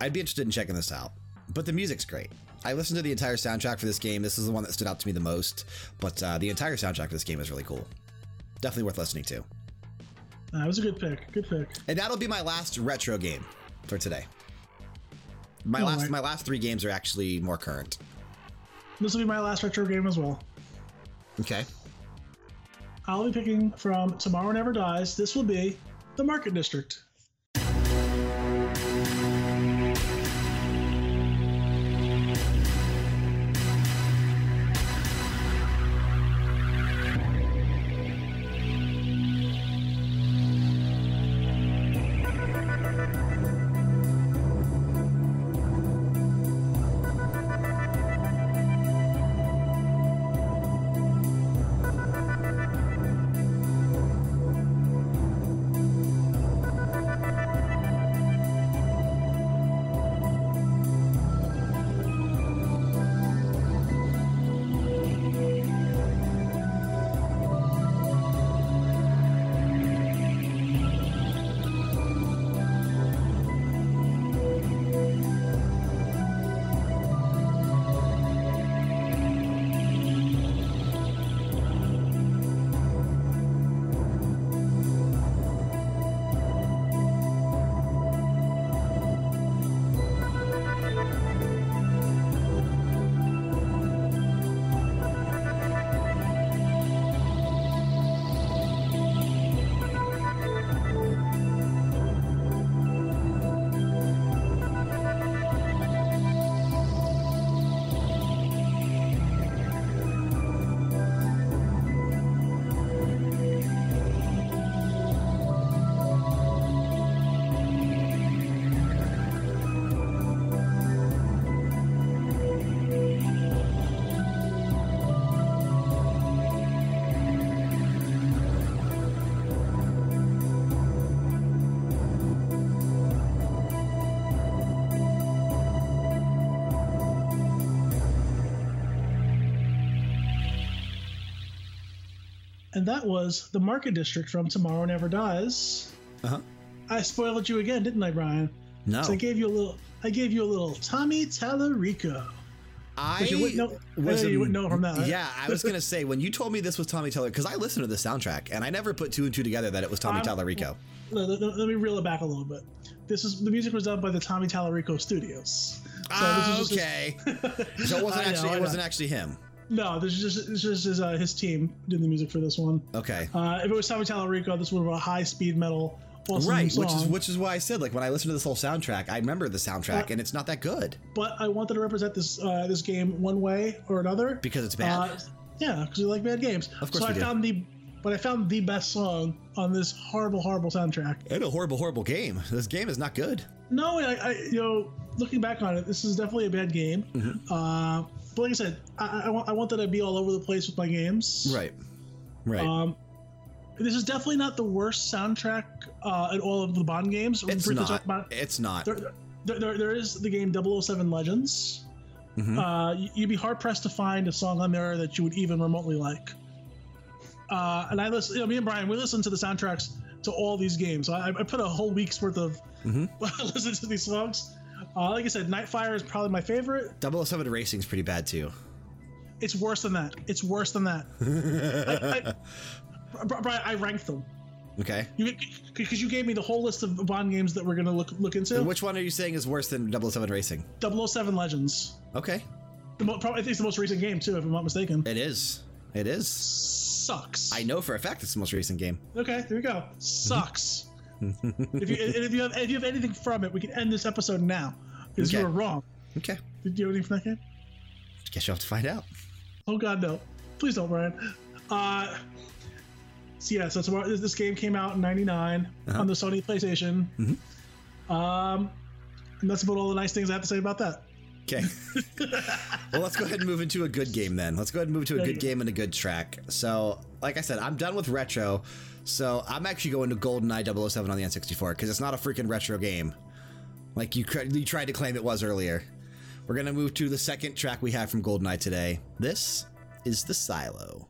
Speaker 1: I'd be interested in checking this out. But the music's great. I listened to the entire soundtrack for this game. This is the one that stood out to me the most. But uh, the entire soundtrack for this game is really cool. Definitely worth listening to.
Speaker 2: That was a good pick. Good pick.
Speaker 1: And that'll be my last retro game for today. My
Speaker 2: All
Speaker 1: last
Speaker 2: right.
Speaker 1: my last three games are actually more current.
Speaker 2: This will be my last retro game as well.
Speaker 1: Okay.
Speaker 2: I'll be picking from Tomorrow Never Dies. This will be the Market District. And that was the Market District from Tomorrow Never Dies.
Speaker 1: Uh huh.
Speaker 2: I spoiled you again, didn't I, Brian?
Speaker 1: No.
Speaker 2: So I gave you a little. I gave you a little Tommy Tallarico.
Speaker 1: I
Speaker 2: you wouldn't know- know you wouldn't know from that?
Speaker 1: Yeah, I was gonna say when you told me this was Tommy Teller because I listened to the soundtrack and I never put two and two together that it was Tommy
Speaker 2: I'm-
Speaker 1: Tallarico.
Speaker 2: Let, let- let me reel it back a little bit. This is the music was done by the Tommy Tallarico Studios. So
Speaker 1: Ah,
Speaker 2: this is just-
Speaker 1: okay. so it wasn't
Speaker 2: know,
Speaker 1: actually it wasn't actually him.
Speaker 2: No, this is just it's just his, uh, his team did the music for this one.
Speaker 1: Okay.
Speaker 2: Uh, if it was Tommy Tallarico, this would have been a high speed metal. Awesome
Speaker 1: right,
Speaker 2: song.
Speaker 1: which is which is why I said like when I listened to this whole soundtrack, I remember the soundtrack
Speaker 2: Uh,
Speaker 1: and it's not that good
Speaker 2: but I wanted to represent this uh, this game one way or another.
Speaker 1: because it's bad.
Speaker 2: Uh, yeah, because we like bad games.
Speaker 1: Of course
Speaker 2: so
Speaker 1: we
Speaker 2: I
Speaker 1: do.
Speaker 2: found the, but I found the best song on this horrible, horrible soundtrack.
Speaker 1: and a horrible, horrible game. This game is not good.
Speaker 2: No, I, I you know, looking back on it, this is definitely a bad game.
Speaker 1: Mm-hmm.
Speaker 2: Uh, but like I said, I, I, want, I wanted to be all over the place with my games.
Speaker 1: Right. Right.
Speaker 2: Um, this is definitely not the worst soundtrack uh, in all of the Bond games.
Speaker 1: It's not.
Speaker 2: about-
Speaker 1: It's not.
Speaker 2: there, there, there, there is the game 007 Legends.
Speaker 1: Mhm.
Speaker 2: Uh, you'd be hard pressed to find a song on there that you would even remotely like. Uh, and I listen, you know, me and Brian, we listen to the soundtracks to all these games. I, I put a whole week's worth of
Speaker 1: Mhm.
Speaker 2: listen to these songs. Uh, like I said, Nightfire is probably my favorite.
Speaker 1: 007 is pretty bad too.
Speaker 2: It's worse than that. It's worse than that. I, I, Brian, I ranked them.
Speaker 1: Okay.
Speaker 2: Because you gave me the whole list of Bond games that we're gonna look look into.
Speaker 1: Which one are you saying is worse than 007 Racing?
Speaker 2: 007 Legends.
Speaker 1: Okay.
Speaker 2: The mo- probably, I think it's the most recent game too, if I'm not mistaken.
Speaker 1: It is. It is.
Speaker 2: Sucks.
Speaker 1: I know for a fact it's the most recent game.
Speaker 2: Okay, there we go. Sucks. if you if you have if you have anything from it, we can end this episode now because
Speaker 1: Okay.
Speaker 2: you were wrong.
Speaker 1: Okay.
Speaker 2: Did you have anything from that game?
Speaker 1: Guess you'll have to find out.
Speaker 2: Oh God, no! Please don't, Brian. Uh, so yeah, so tomorrow this, this game came out in '99
Speaker 1: Uh-huh.
Speaker 2: on the Sony PlayStation. Um, and that's about all the nice things I have to say about that.
Speaker 1: Okay. well, let's go ahead and move into a good game then. Let's go ahead and move to a good game and a good track. So, like I said, I'm done with retro. So, I'm actually going to GoldenEye 007 on the N64 because it's not a freaking retro game. Like you, you tried to claim it was earlier. We're going to move to the second track we have from GoldenEye today. This is The Silo.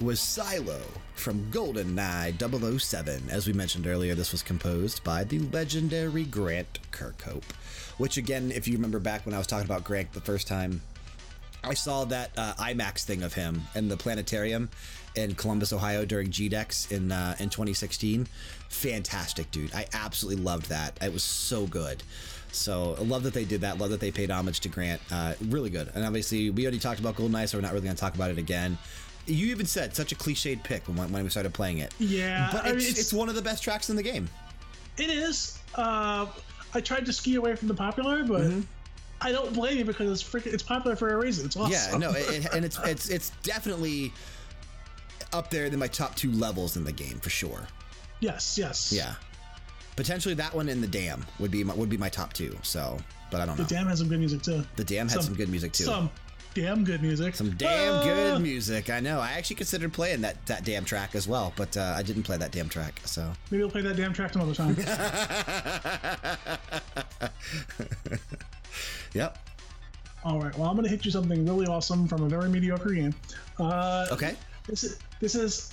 Speaker 1: Was Silo from GoldenEye 007. As we mentioned earlier, this was composed by the legendary Grant Kirkhope. Which, again, if you remember back when I was talking about Grant the first time, I saw that uh, IMAX thing of him in the planetarium in Columbus, Ohio during GDEX in, uh, in 2016. Fantastic, dude. I absolutely loved that. It was so good. So I love that they did that. Love that they paid homage to Grant. Uh, really good. And obviously, we already talked about GoldenEye, so we're not really going to talk about it again. You even said such a cliched pick when, when we started playing it.
Speaker 4: Yeah,
Speaker 1: But
Speaker 4: I mean,
Speaker 1: it's,
Speaker 4: it's-
Speaker 1: it's one of the best tracks in the game.
Speaker 4: It is. Uh, I tried to ski away from the popular, but
Speaker 1: Mm-hmm.
Speaker 4: I don't blame you because it's freaking. It's popular for a reason. It's awesome.
Speaker 1: Yeah, no, it, and it's it's it's definitely up there in my top two levels in the game for sure.
Speaker 4: Yes. Yes.
Speaker 1: Yeah, potentially that one and the Dam would be my, would be my top two. So, but I don't
Speaker 4: The
Speaker 1: know.
Speaker 4: The dam has some good music too.
Speaker 1: The Dam had some, good music too.
Speaker 4: Some damn good music.
Speaker 1: Some damn
Speaker 4: Ah!
Speaker 1: good music. I know. I actually considered playing that that damn track as well, but uh, I didn't play that damn track. So
Speaker 4: Maybe I'll play that damn track some other time.
Speaker 1: yep.
Speaker 4: All right. Well, I'm gonna hit you something really awesome from a very mediocre game. Uh,
Speaker 1: Okay.
Speaker 4: This is this is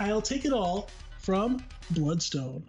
Speaker 4: I'll take it all from Bloodstone.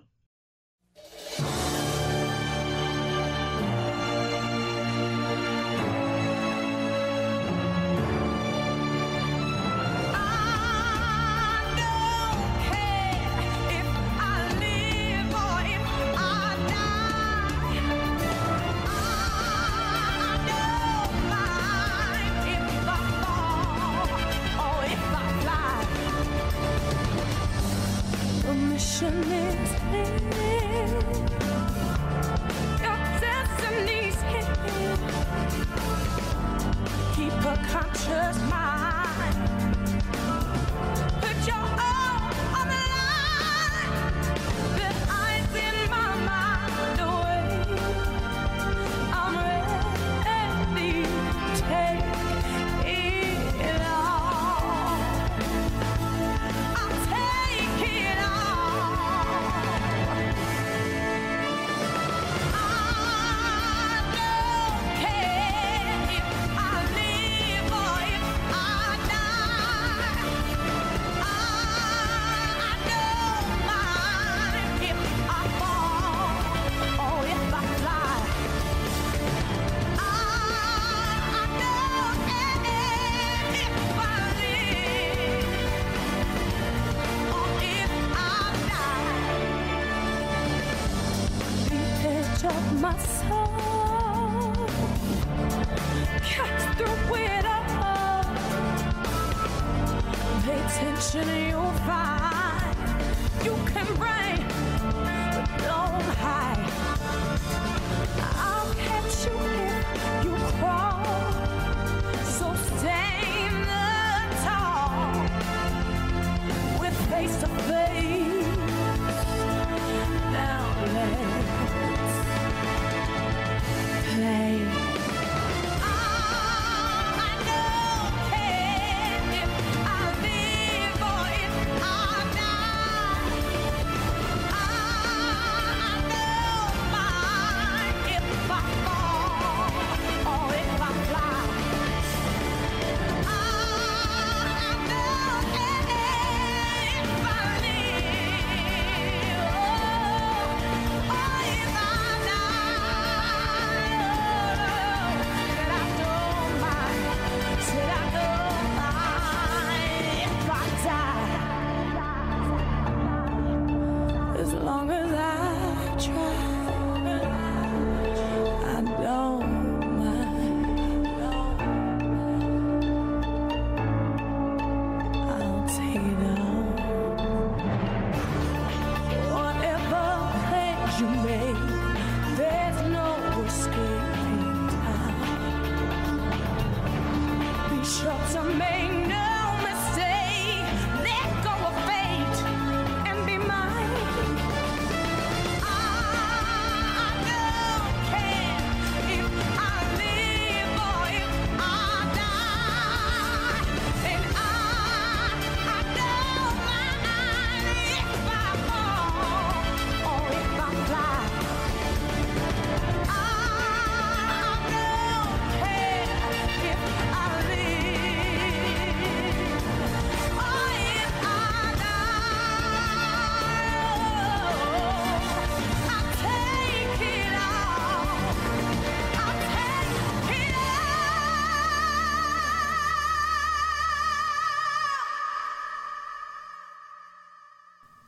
Speaker 5: Attention, you'll find you can bring, but don't hide.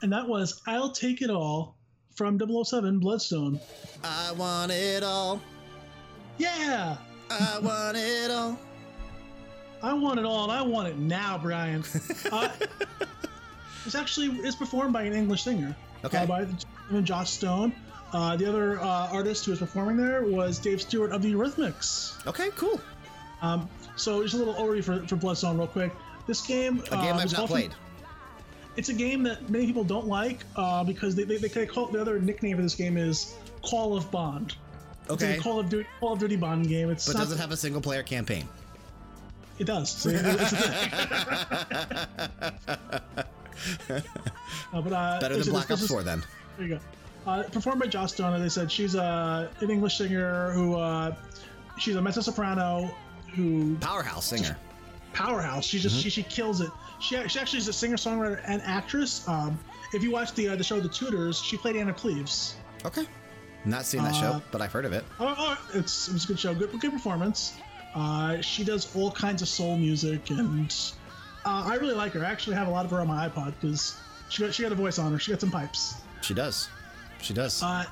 Speaker 2: And that was I'll Take It All from 007 Bloodstone.
Speaker 1: I want it all.
Speaker 2: Yeah!
Speaker 1: I want it all.
Speaker 2: I want it all, and I want it now, Brian. uh, it's actually it's performed by an English singer.
Speaker 1: Okay.
Speaker 2: Uh, by Joss Stone. Uh, the other uh, artist who was performing there was Dave Stewart of the Eurythmics.
Speaker 1: Okay, cool.
Speaker 2: Um, so just a little overview for, for Bloodstone, real quick. This game,
Speaker 1: A game
Speaker 2: uh,
Speaker 1: I've not
Speaker 2: often-
Speaker 1: played.
Speaker 2: It's a game that many people don't like uh, because they, they, they call the other nickname for this game is Call of Bond. It's
Speaker 1: Okay.
Speaker 2: a Call of Duty Call of Duty Bond game. It's
Speaker 1: But does it have a single player campaign?
Speaker 2: It does. So it- it's a. Uh, but, uh,
Speaker 1: Better than Black Ops 4 then.
Speaker 2: There you go. Uh, performed by Joss Stone, they said, she's uh, an English singer who uh, she's a mezzo soprano who
Speaker 1: Powerhouse singer.
Speaker 2: powerhouse. She just she, she kills it. She, she actually is a singer songwriter and actress. Um, if you watch the uh, the show The Tudors, she played Anna Cleves.
Speaker 1: Okay. Not seen that
Speaker 2: Uh,
Speaker 1: show, but I've heard of it.
Speaker 2: Oh, oh, it's it's a good show. Good good performance. Uh, she does all kinds of soul music, and uh, I really like her. I actually have a lot of her on my iPod because she got she got a voice on her. She got some pipes.
Speaker 1: She does. She does.
Speaker 2: Uh,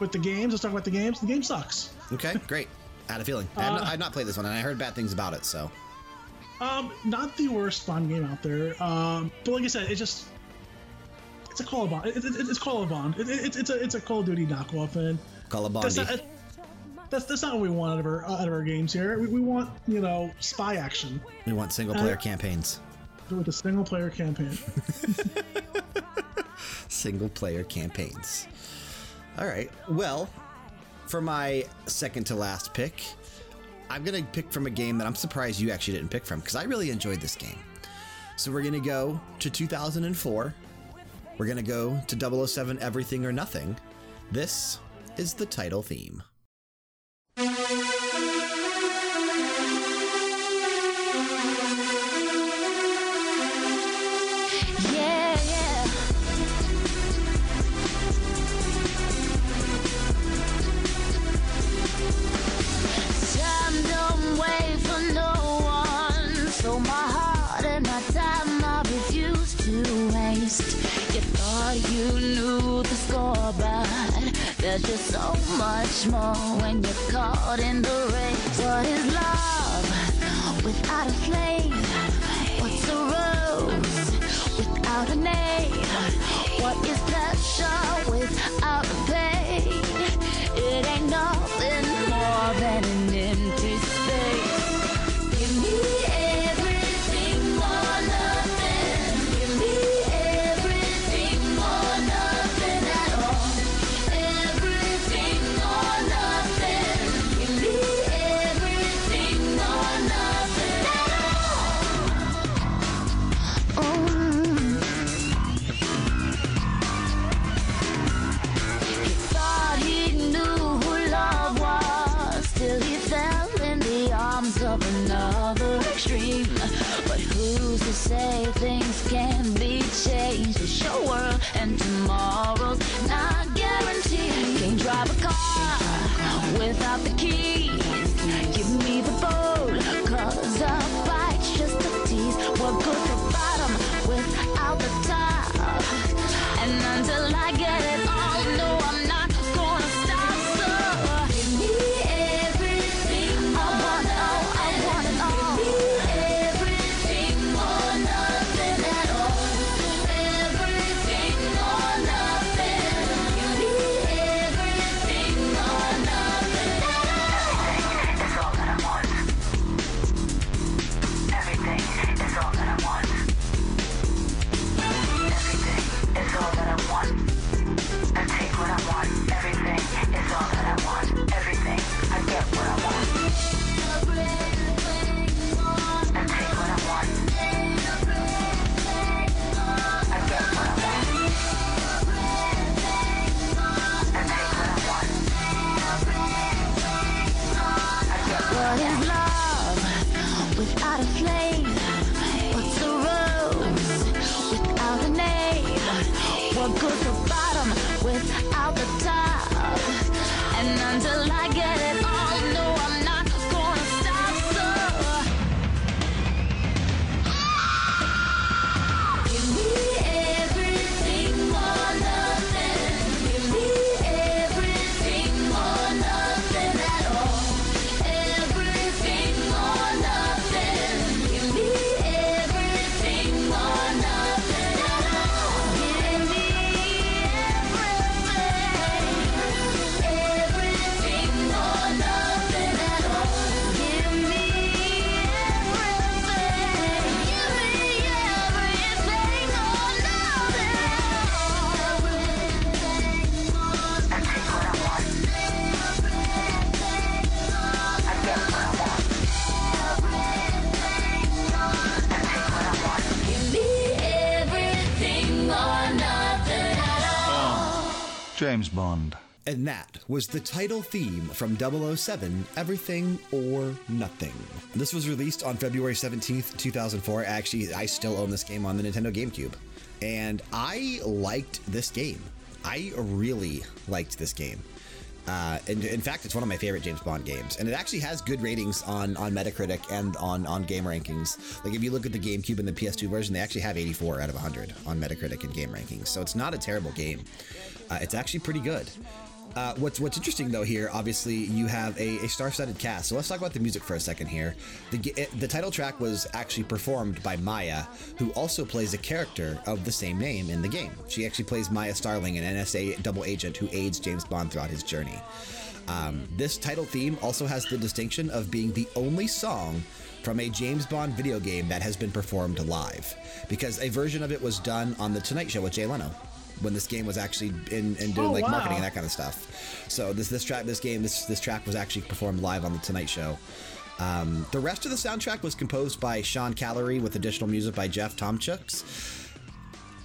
Speaker 2: with the games, let's talk about the games. The game sucks.
Speaker 1: okay, great. I had a feeling. I have not, I've not played this one, and I heard bad things about it, so.
Speaker 2: Um, not the worst Bond game out there. Um, but like I said, it just it's a Call of Bond. It, it, it's Call of Bond. It, it, it's a it's a Call of Duty knockoff, and
Speaker 1: Call of
Speaker 2: that's that's, that's not what we want out of our out of our games here. We, we want you know spy action
Speaker 1: We want single player
Speaker 2: uh,
Speaker 1: campaigns.
Speaker 2: with a single player campaign.
Speaker 1: Single player campaigns. All right. Well, for my second to last pick, I'm going to pick from a game that I'm surprised you actually didn't pick from because I really enjoyed this game. So we're going to go to 2004. We're going to go to 007 Everything or Nothing. This is the title theme.
Speaker 6: But there's just so much more when you're caught in the race. What is love without a flame? What's a rose without a name? What is pleasure without a pain? It ain't nothing more than
Speaker 7: James Bond.
Speaker 1: And that was the title theme from 007 Everything or Nothing. This was released on February 17th, 2004. Actually, I still own this game on the Nintendo GameCube. And I liked this game. I really liked this game. Uh, and in fact, it's one of my favorite James Bond games, and it actually has good ratings on on Metacritic and on on game rankings. Like if you look at the GameCube and the PS2 version, they actually have 84 out of 100 on Metacritic and game rankings. So it's not a terrible game. Uh, it's actually pretty good. Uh, what's what's interesting though here, obviously, you have a, a star-studded cast. So let's talk about the music for a second here. The the title track was actually performed by Mya, who also plays a character of the same name in the game. She actually plays Mya Starling, an NSA double agent who aids James Bond throughout his journey. Um, this title theme also has the distinction of being the only song from a James Bond video game that has been performed live, because a version of it was done on the Tonight Show with Jay Leno when this game was actually in, in doing
Speaker 2: Oh,
Speaker 1: like
Speaker 2: wow.
Speaker 1: marketing and that kind of stuff. So this this track, this game, this this track was actually performed live on the Tonight Show. Um, the rest of the soundtrack was composed by Sean Callery with additional music by Jeff Tymoschuk.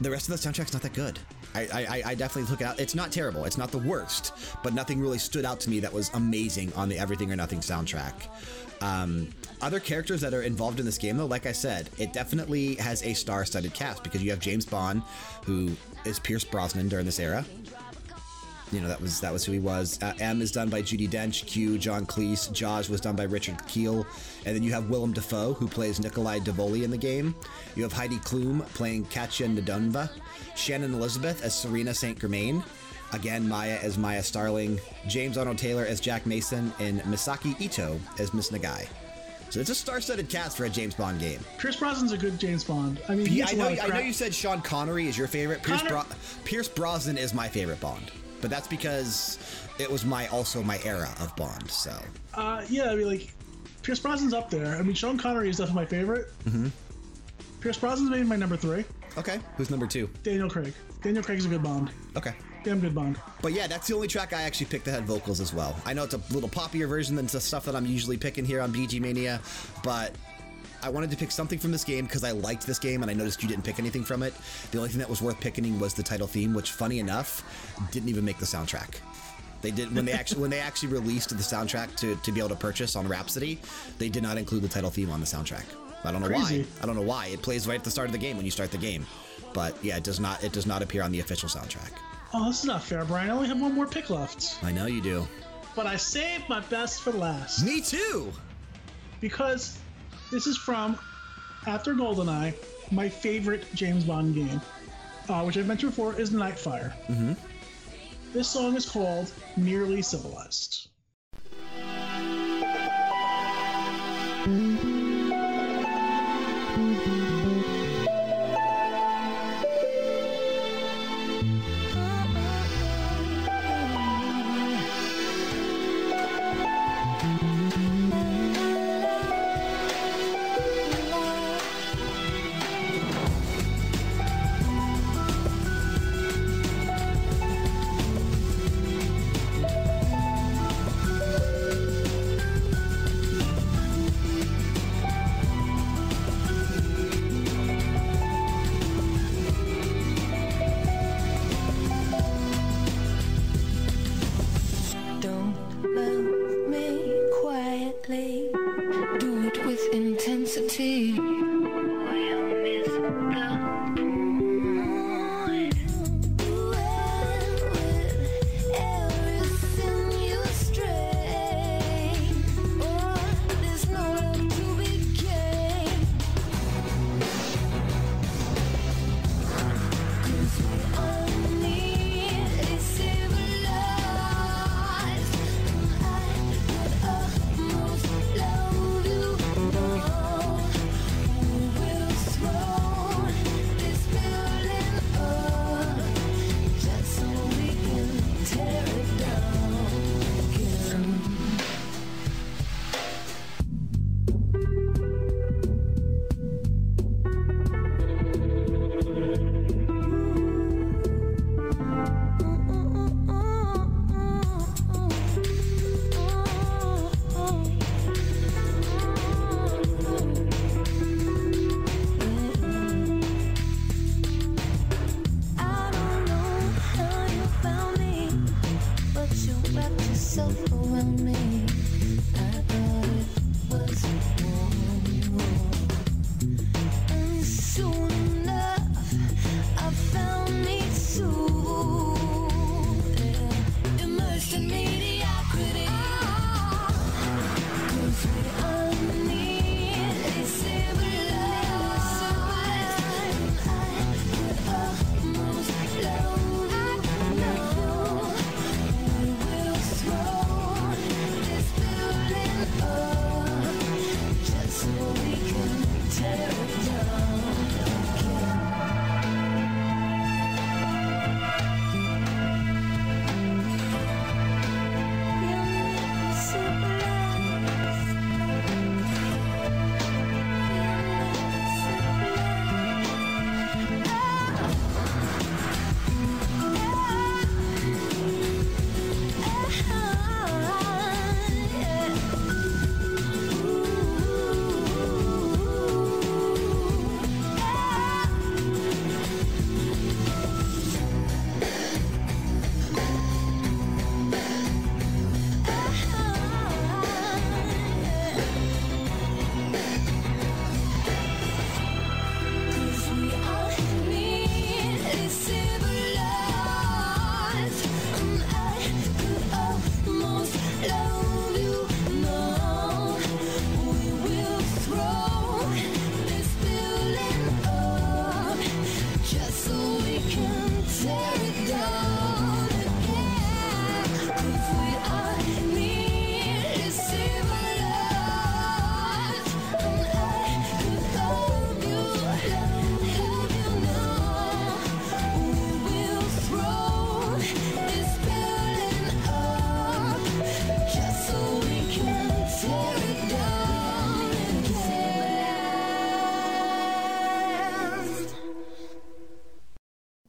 Speaker 1: The rest of the soundtrack's not that good. I, I, I definitely took it out. It's not terrible. It's not the worst, but nothing really stood out to me that was amazing on the Everything or Nothing soundtrack. Um, other characters that are involved in this game, though, like I said, it definitely has a star studded cast because you have James Bond, who is Pierce Brosnan during this era. You know, that was that was who he was. Uh, M is done by Judi Dench. Q, John Cleese. Jaws was done by Richard Kiel. And then you have Willem Dafoe, who plays Nikolai Diavolo in the game. You have Heidi Klum playing Katya Nadanova. Shannon Elizabeth as Serena St. Germain. Again, Mya as Mya Starling. James Arnold Taylor as Jack Mason. And Misaki Ito as Miss Nagai. So it's a star-studded cast for a James Bond game.
Speaker 2: Pierce Brosnan's a good James Bond. I mean,
Speaker 1: Yeah, I know. I know you said Sean Connery is your favorite. Pierce, Bro- Pierce Brosnan is my favorite Bond, but that's because it was my also my era of Bond. So
Speaker 2: Uh, yeah, I mean, like, Pierce Brosnan's up there. I mean, Sean Connery is definitely my favorite. Mm-hmm. Pierce Brosnan's maybe my number three.
Speaker 1: okay, who's number two?
Speaker 2: Daniel Craig. Daniel Craig's a good Bond.
Speaker 1: Okay.
Speaker 2: Damn good Bond.
Speaker 1: But yeah, that's the only track I actually picked that had vocals as well. I know it's a little poppier version than the stuff that I'm usually picking here on BG Mania, but I wanted to pick something from this game because I liked this game and I noticed you didn't pick anything from it. The only thing that was worth picking was the title theme, which, funny enough, didn't even make the soundtrack. They did when they actually when they actually released the soundtrack to, to be able to purchase on Rhapsody, they did not include the title theme on the soundtrack. I don't know
Speaker 2: Crazy.
Speaker 1: why. I don't know why. It plays right at the start of the game when you start the game. But yeah, it does not it does not appear on the official soundtrack.
Speaker 2: Oh, this is not fair, Brian. I only have one more pick left.
Speaker 1: I know you do.
Speaker 2: But I saved my best for last.
Speaker 1: Me too.
Speaker 2: because this is from after Goldeneye, my favorite James Bond game, uh, which I've mentioned before is Nightfire. Mm-hmm. This song is called "Nearly Civilized."
Speaker 4: Don't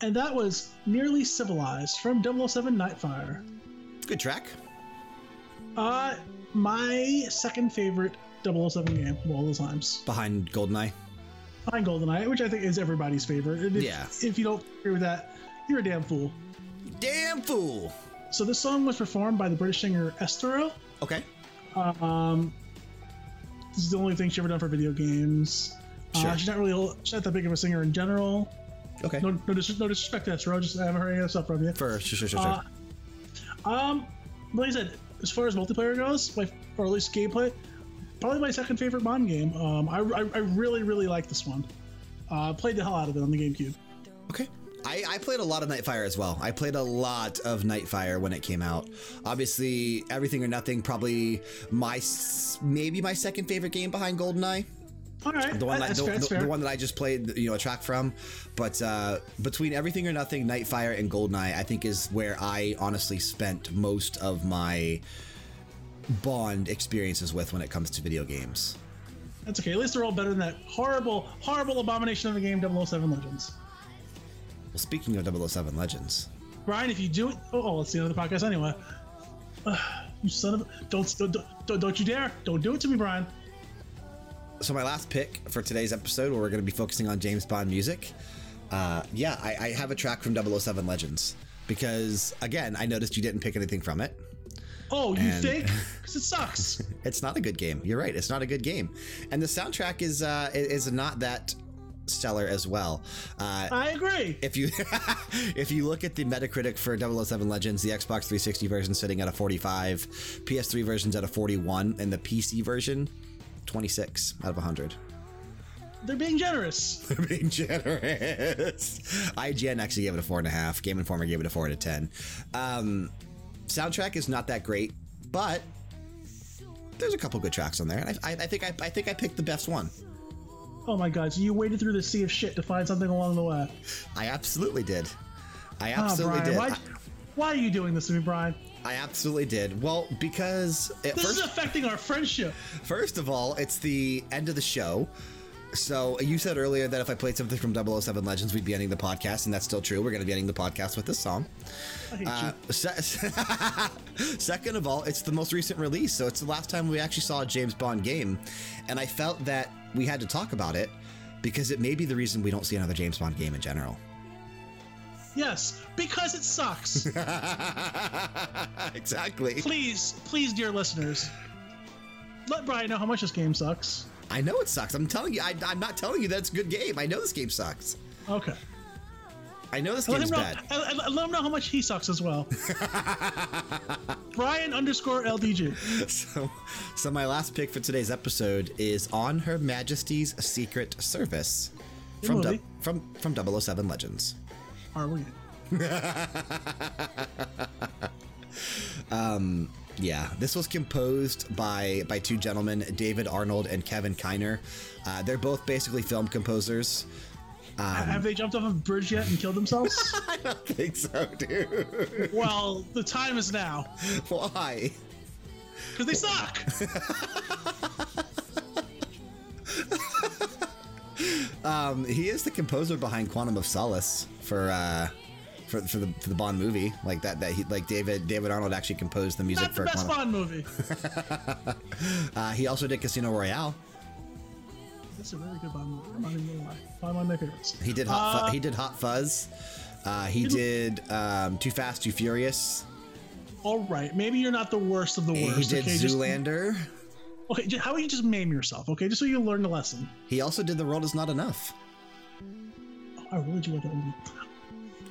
Speaker 2: And that was Nearly Civilized from 007 Nightfire.
Speaker 1: Good track.
Speaker 2: Uh, my second favorite 007 game of all the times.
Speaker 1: Behind Goldeneye.
Speaker 2: Behind GoldenEye, which I think is everybody's favorite. And if,
Speaker 1: Yeah.
Speaker 2: If you don't agree with that, you're a damn fool.
Speaker 1: Damn fool.
Speaker 2: So this song was performed by the British singer Esthero.
Speaker 1: Okay.
Speaker 2: Um, this is the only thing she ever done for video games.
Speaker 1: Sure.
Speaker 2: Uh, she's not really she's not that big of a singer in general.
Speaker 1: Okay.
Speaker 2: No, no, dis- no disrespect to Esthero, just I haven't heard any of that stuff from you.
Speaker 1: First, sure, sure, sure, sure.
Speaker 2: Uh, um, like I said, as far as multiplayer goes, my, or at least gameplay, probably my second favorite Bond game. Um, I, I, I really, really like this one. Uh, played the hell out of it on the GameCube.
Speaker 1: Okay. I, I played a lot of Nightfire as well. I played a lot of Nightfire when it came out. Obviously, Everything or Nothing, probably my maybe my second favorite game behind GoldenEye.
Speaker 2: All right,
Speaker 1: The one, that, the,
Speaker 2: fair,
Speaker 1: the- the one that I just played, you know, a track from. But uh, between Everything or Nothing, Nightfire, and Goldeneye, I think is where I honestly spent most of my Bond experiences with when it comes to video games.
Speaker 2: That's okay. At least they're all better than that horrible, horrible abomination of a game, 007 Legends.
Speaker 1: Well, speaking of 007 Legends,
Speaker 2: Brian, if you do it, oh, oh it's the end of the podcast anyway. Ugh, you son of a, don't, don't, don't, don't you dare, don't do it to me, Brian.
Speaker 1: So my last pick for today's episode, where we're going to be focusing on James Bond music, uh, yeah, I, I have a track from 007 Legends because again, I noticed you didn't pick anything from it.
Speaker 2: Oh, you
Speaker 1: And-
Speaker 2: think? Because it sucks.
Speaker 1: It's not a good game. You're right. It's not a good game, and the soundtrack is uh, is not that stellar as well. Uh,
Speaker 2: I agree.
Speaker 1: if you if you look at the Metacritic for 007 Legends, the Xbox 360 version sitting at a 45, PS3 version's at a 41, and the PC version 26 out of 100.
Speaker 2: They're being generous.
Speaker 1: They're being generous. IGN actually gave it a four and a half. Game Informer gave it a four out of ten. Um, soundtrack is not that great, but there's a couple good tracks on there, and I, I, I think I, I think I picked the best one.
Speaker 2: Oh my god, so you waded through the sea of shit to find something along the way.
Speaker 1: I absolutely did. I absolutely
Speaker 2: Brian,
Speaker 1: did.
Speaker 2: why, why are you doing this to me, Brian?
Speaker 1: I, absolutely did. Well, because
Speaker 2: This
Speaker 1: first,
Speaker 2: is affecting our friendship.
Speaker 1: First of all, it's the end of the show. So you said earlier that if I played something from 007 Legends, we'd be ending the podcast, and that's still true. We're going to be ending the podcast with this song. Uh, se- second of all, it's the most recent release, so it's the last time we actually saw a James Bond game, and I felt that we had to talk about it because it may be the reason we don't see another James Bond game in general.
Speaker 2: Yes, because it sucks.
Speaker 1: exactly.
Speaker 2: please, please, dear listeners, let Brian know how much this game sucks.
Speaker 1: I know it sucks. I'm telling you, I, I'm not telling you that it's a good game. I know this game sucks.
Speaker 2: Okay.
Speaker 1: I know this game's
Speaker 2: him know.
Speaker 1: bad.
Speaker 2: and- and Let him know how much he sucks as well. Brian underscore LDG.
Speaker 1: So, so my last pick for today's episode is on Her Majesty's Secret Service from from from 007 Legends.
Speaker 2: Are we?
Speaker 1: Yeah, this was composed by by two gentlemen, David Arnold and Kevin Kiner. Uh, they're both basically film composers.
Speaker 2: Have they jumped off a bridge yet and killed themselves?
Speaker 1: I don't think so, dude.
Speaker 2: well, the time is now
Speaker 1: Why?
Speaker 2: because they suck.
Speaker 1: Um, he is the composer behind Quantum of Solace for uh, for, for the for the Bond movie. Like that that he like David David Arnold actually composed the music
Speaker 2: Not the
Speaker 1: for
Speaker 2: best
Speaker 1: Quantum.
Speaker 2: Bond movie.
Speaker 1: Uh, he also did Casino Royale.
Speaker 2: That's a really good Bond movie. I'm not even gonna lie. Probably my favorites.
Speaker 1: He did Hot Fu-
Speaker 2: Uh,
Speaker 1: he did Hot Fuzz. Uh, he did um, Too Fast, Too Furious.
Speaker 2: All right, maybe you're not the worst of the worst.
Speaker 1: He did
Speaker 2: okay, just,
Speaker 1: Zoolander.
Speaker 2: Okay, how about you just maim yourself? Okay, just so you learn the lesson.
Speaker 1: He also did The World Is Not Enough.
Speaker 2: Oh, I really do like that movie.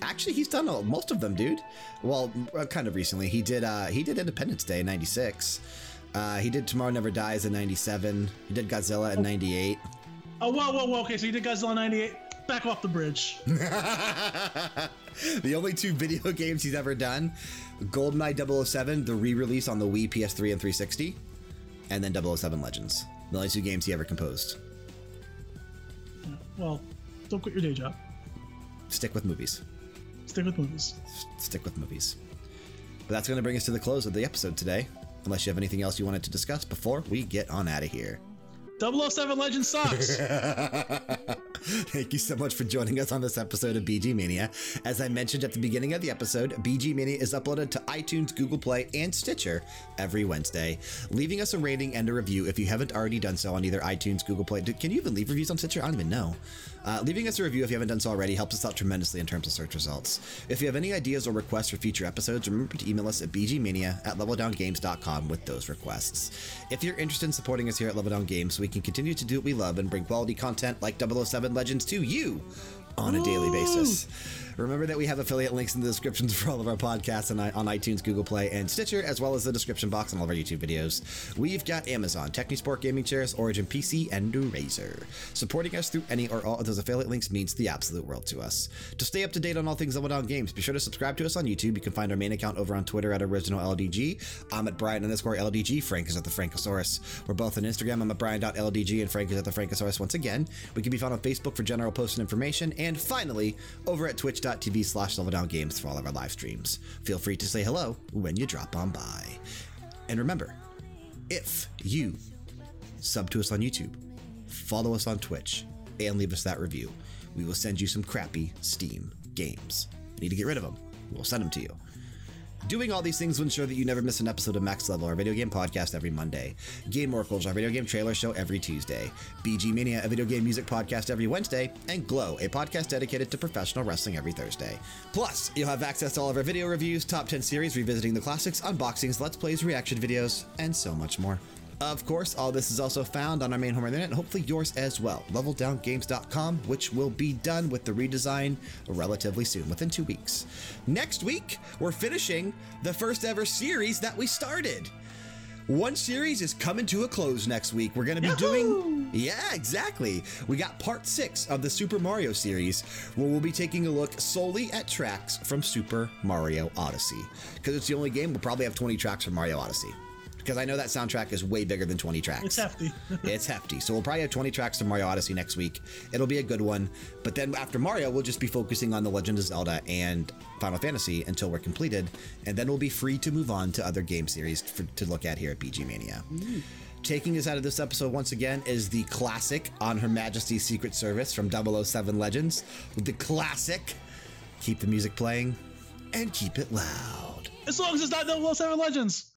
Speaker 1: Actually, he's done all, most of them, dude. Well, uh, kind of recently. He did uh, he did Independence Day in '96. Uh, he did Tomorrow Never Dies in '97. He did Godzilla in '98.
Speaker 2: Oh, whoa, whoa, whoa. Okay, so you did Godzilla 98. Back off the bridge.
Speaker 1: the only two video games he's ever done GoldenEye 007, the re release on the Wii, PS3, and 360, and then 007 Legends. The only two games he ever composed.
Speaker 2: well, don't quit your day job.
Speaker 1: Stick with movies.
Speaker 2: Stick with movies.
Speaker 1: Stick with movies. But that's going to bring us to the close of the episode today. Unless you have anything else you wanted to discuss before we get on out of here.
Speaker 2: 007 Legends sucks.
Speaker 1: Thank you so much for joining us on this episode of BG Mania. As I mentioned at the beginning of the episode, BG Mania is uploaded to iTunes, Google Play, and Stitcher every Wednesday. Leaving us a rating and a review if you haven't already done so on either iTunes, Google Play. Can you even leave reviews on Stitcher? I don't even know. Uh, leaving us a review if you haven't done so already helps us out tremendously in terms of search results. If you have any ideas or requests for future episodes, remember to email us at bgmania at leveldowngames.com with those requests. If you're interested in supporting us here at Level Down Games so we can continue to do what we love and bring quality content like 007 Legends to you on a daily basis. Remember that we have affiliate links in the descriptions for all of our podcasts on, on iTunes, Google Play, and Stitcher, as well as the description box on all of our YouTube videos. We've got Amazon, Technisport Gaming Chairs, Origin PC, and Razer. Supporting us through any or all of those affiliate links means the absolute world to us. To stay up to date on all things Level Down Games, be sure to subscribe to us on YouTube. You can find our main account over on Twitter at OriginalLDG. I'm at Brian underscore LDG. Frank is at the Frankosaurus. We're both on Instagram. I'm at Brian.LDG, and Frank is at the Frankosaurus once again. We can be found on Facebook for general posts and information. And finally, over at twitch.tv slash level down games for all of our live streams. Feel free to say hello when you drop on by. And remember, if you sub to us on YouTube, follow us on Twitch, and leave us that review, we will send you some crappy Steam games. Need to get rid of them. We'll send them to you. Doing all these things will ensure that you never miss an episode of Max Level, our video game podcast every Monday. Game Oracles, our video game trailer show every Tuesday. BG Mania, a video game music podcast every Wednesday. And Glow, a podcast dedicated to professional wrestling every Thursday. Plus, you'll have access to all of our video reviews, top 10 series, revisiting the classics, unboxings, let's plays, reaction videos, and so much more. Of course, all this is also found on our main home internet and hopefully yours as well, leveldowngames.com, which will be done with the redesign relatively soon, within two weeks. Next week, we're finishing the first ever series that we started. One series is coming to a close next week. We're going to be doing. Yeah, exactly. We got part six of the Super Mario series, where we'll be taking a look solely at tracks from Super Mario Odyssey. Because it's the only game, we'll probably have 20 tracks from Mario Odyssey. Because I know that soundtrack is way bigger than 20 tracks.
Speaker 2: It's hefty.
Speaker 1: it's hefty. So we'll probably have 20 tracks to Mario Odyssey next week. It'll be a good one. But then after Mario, we'll just be focusing on The Legend of Zelda and Final Fantasy until we're completed. And then we'll be free to move on to other game series for, to look at here at BG Mania. Mm. Taking us out of this episode once again is the classic on Her Majesty's Secret Service from 007 Legends. The classic. Keep the music playing and keep it loud.
Speaker 2: As long as it's not 007 Legends.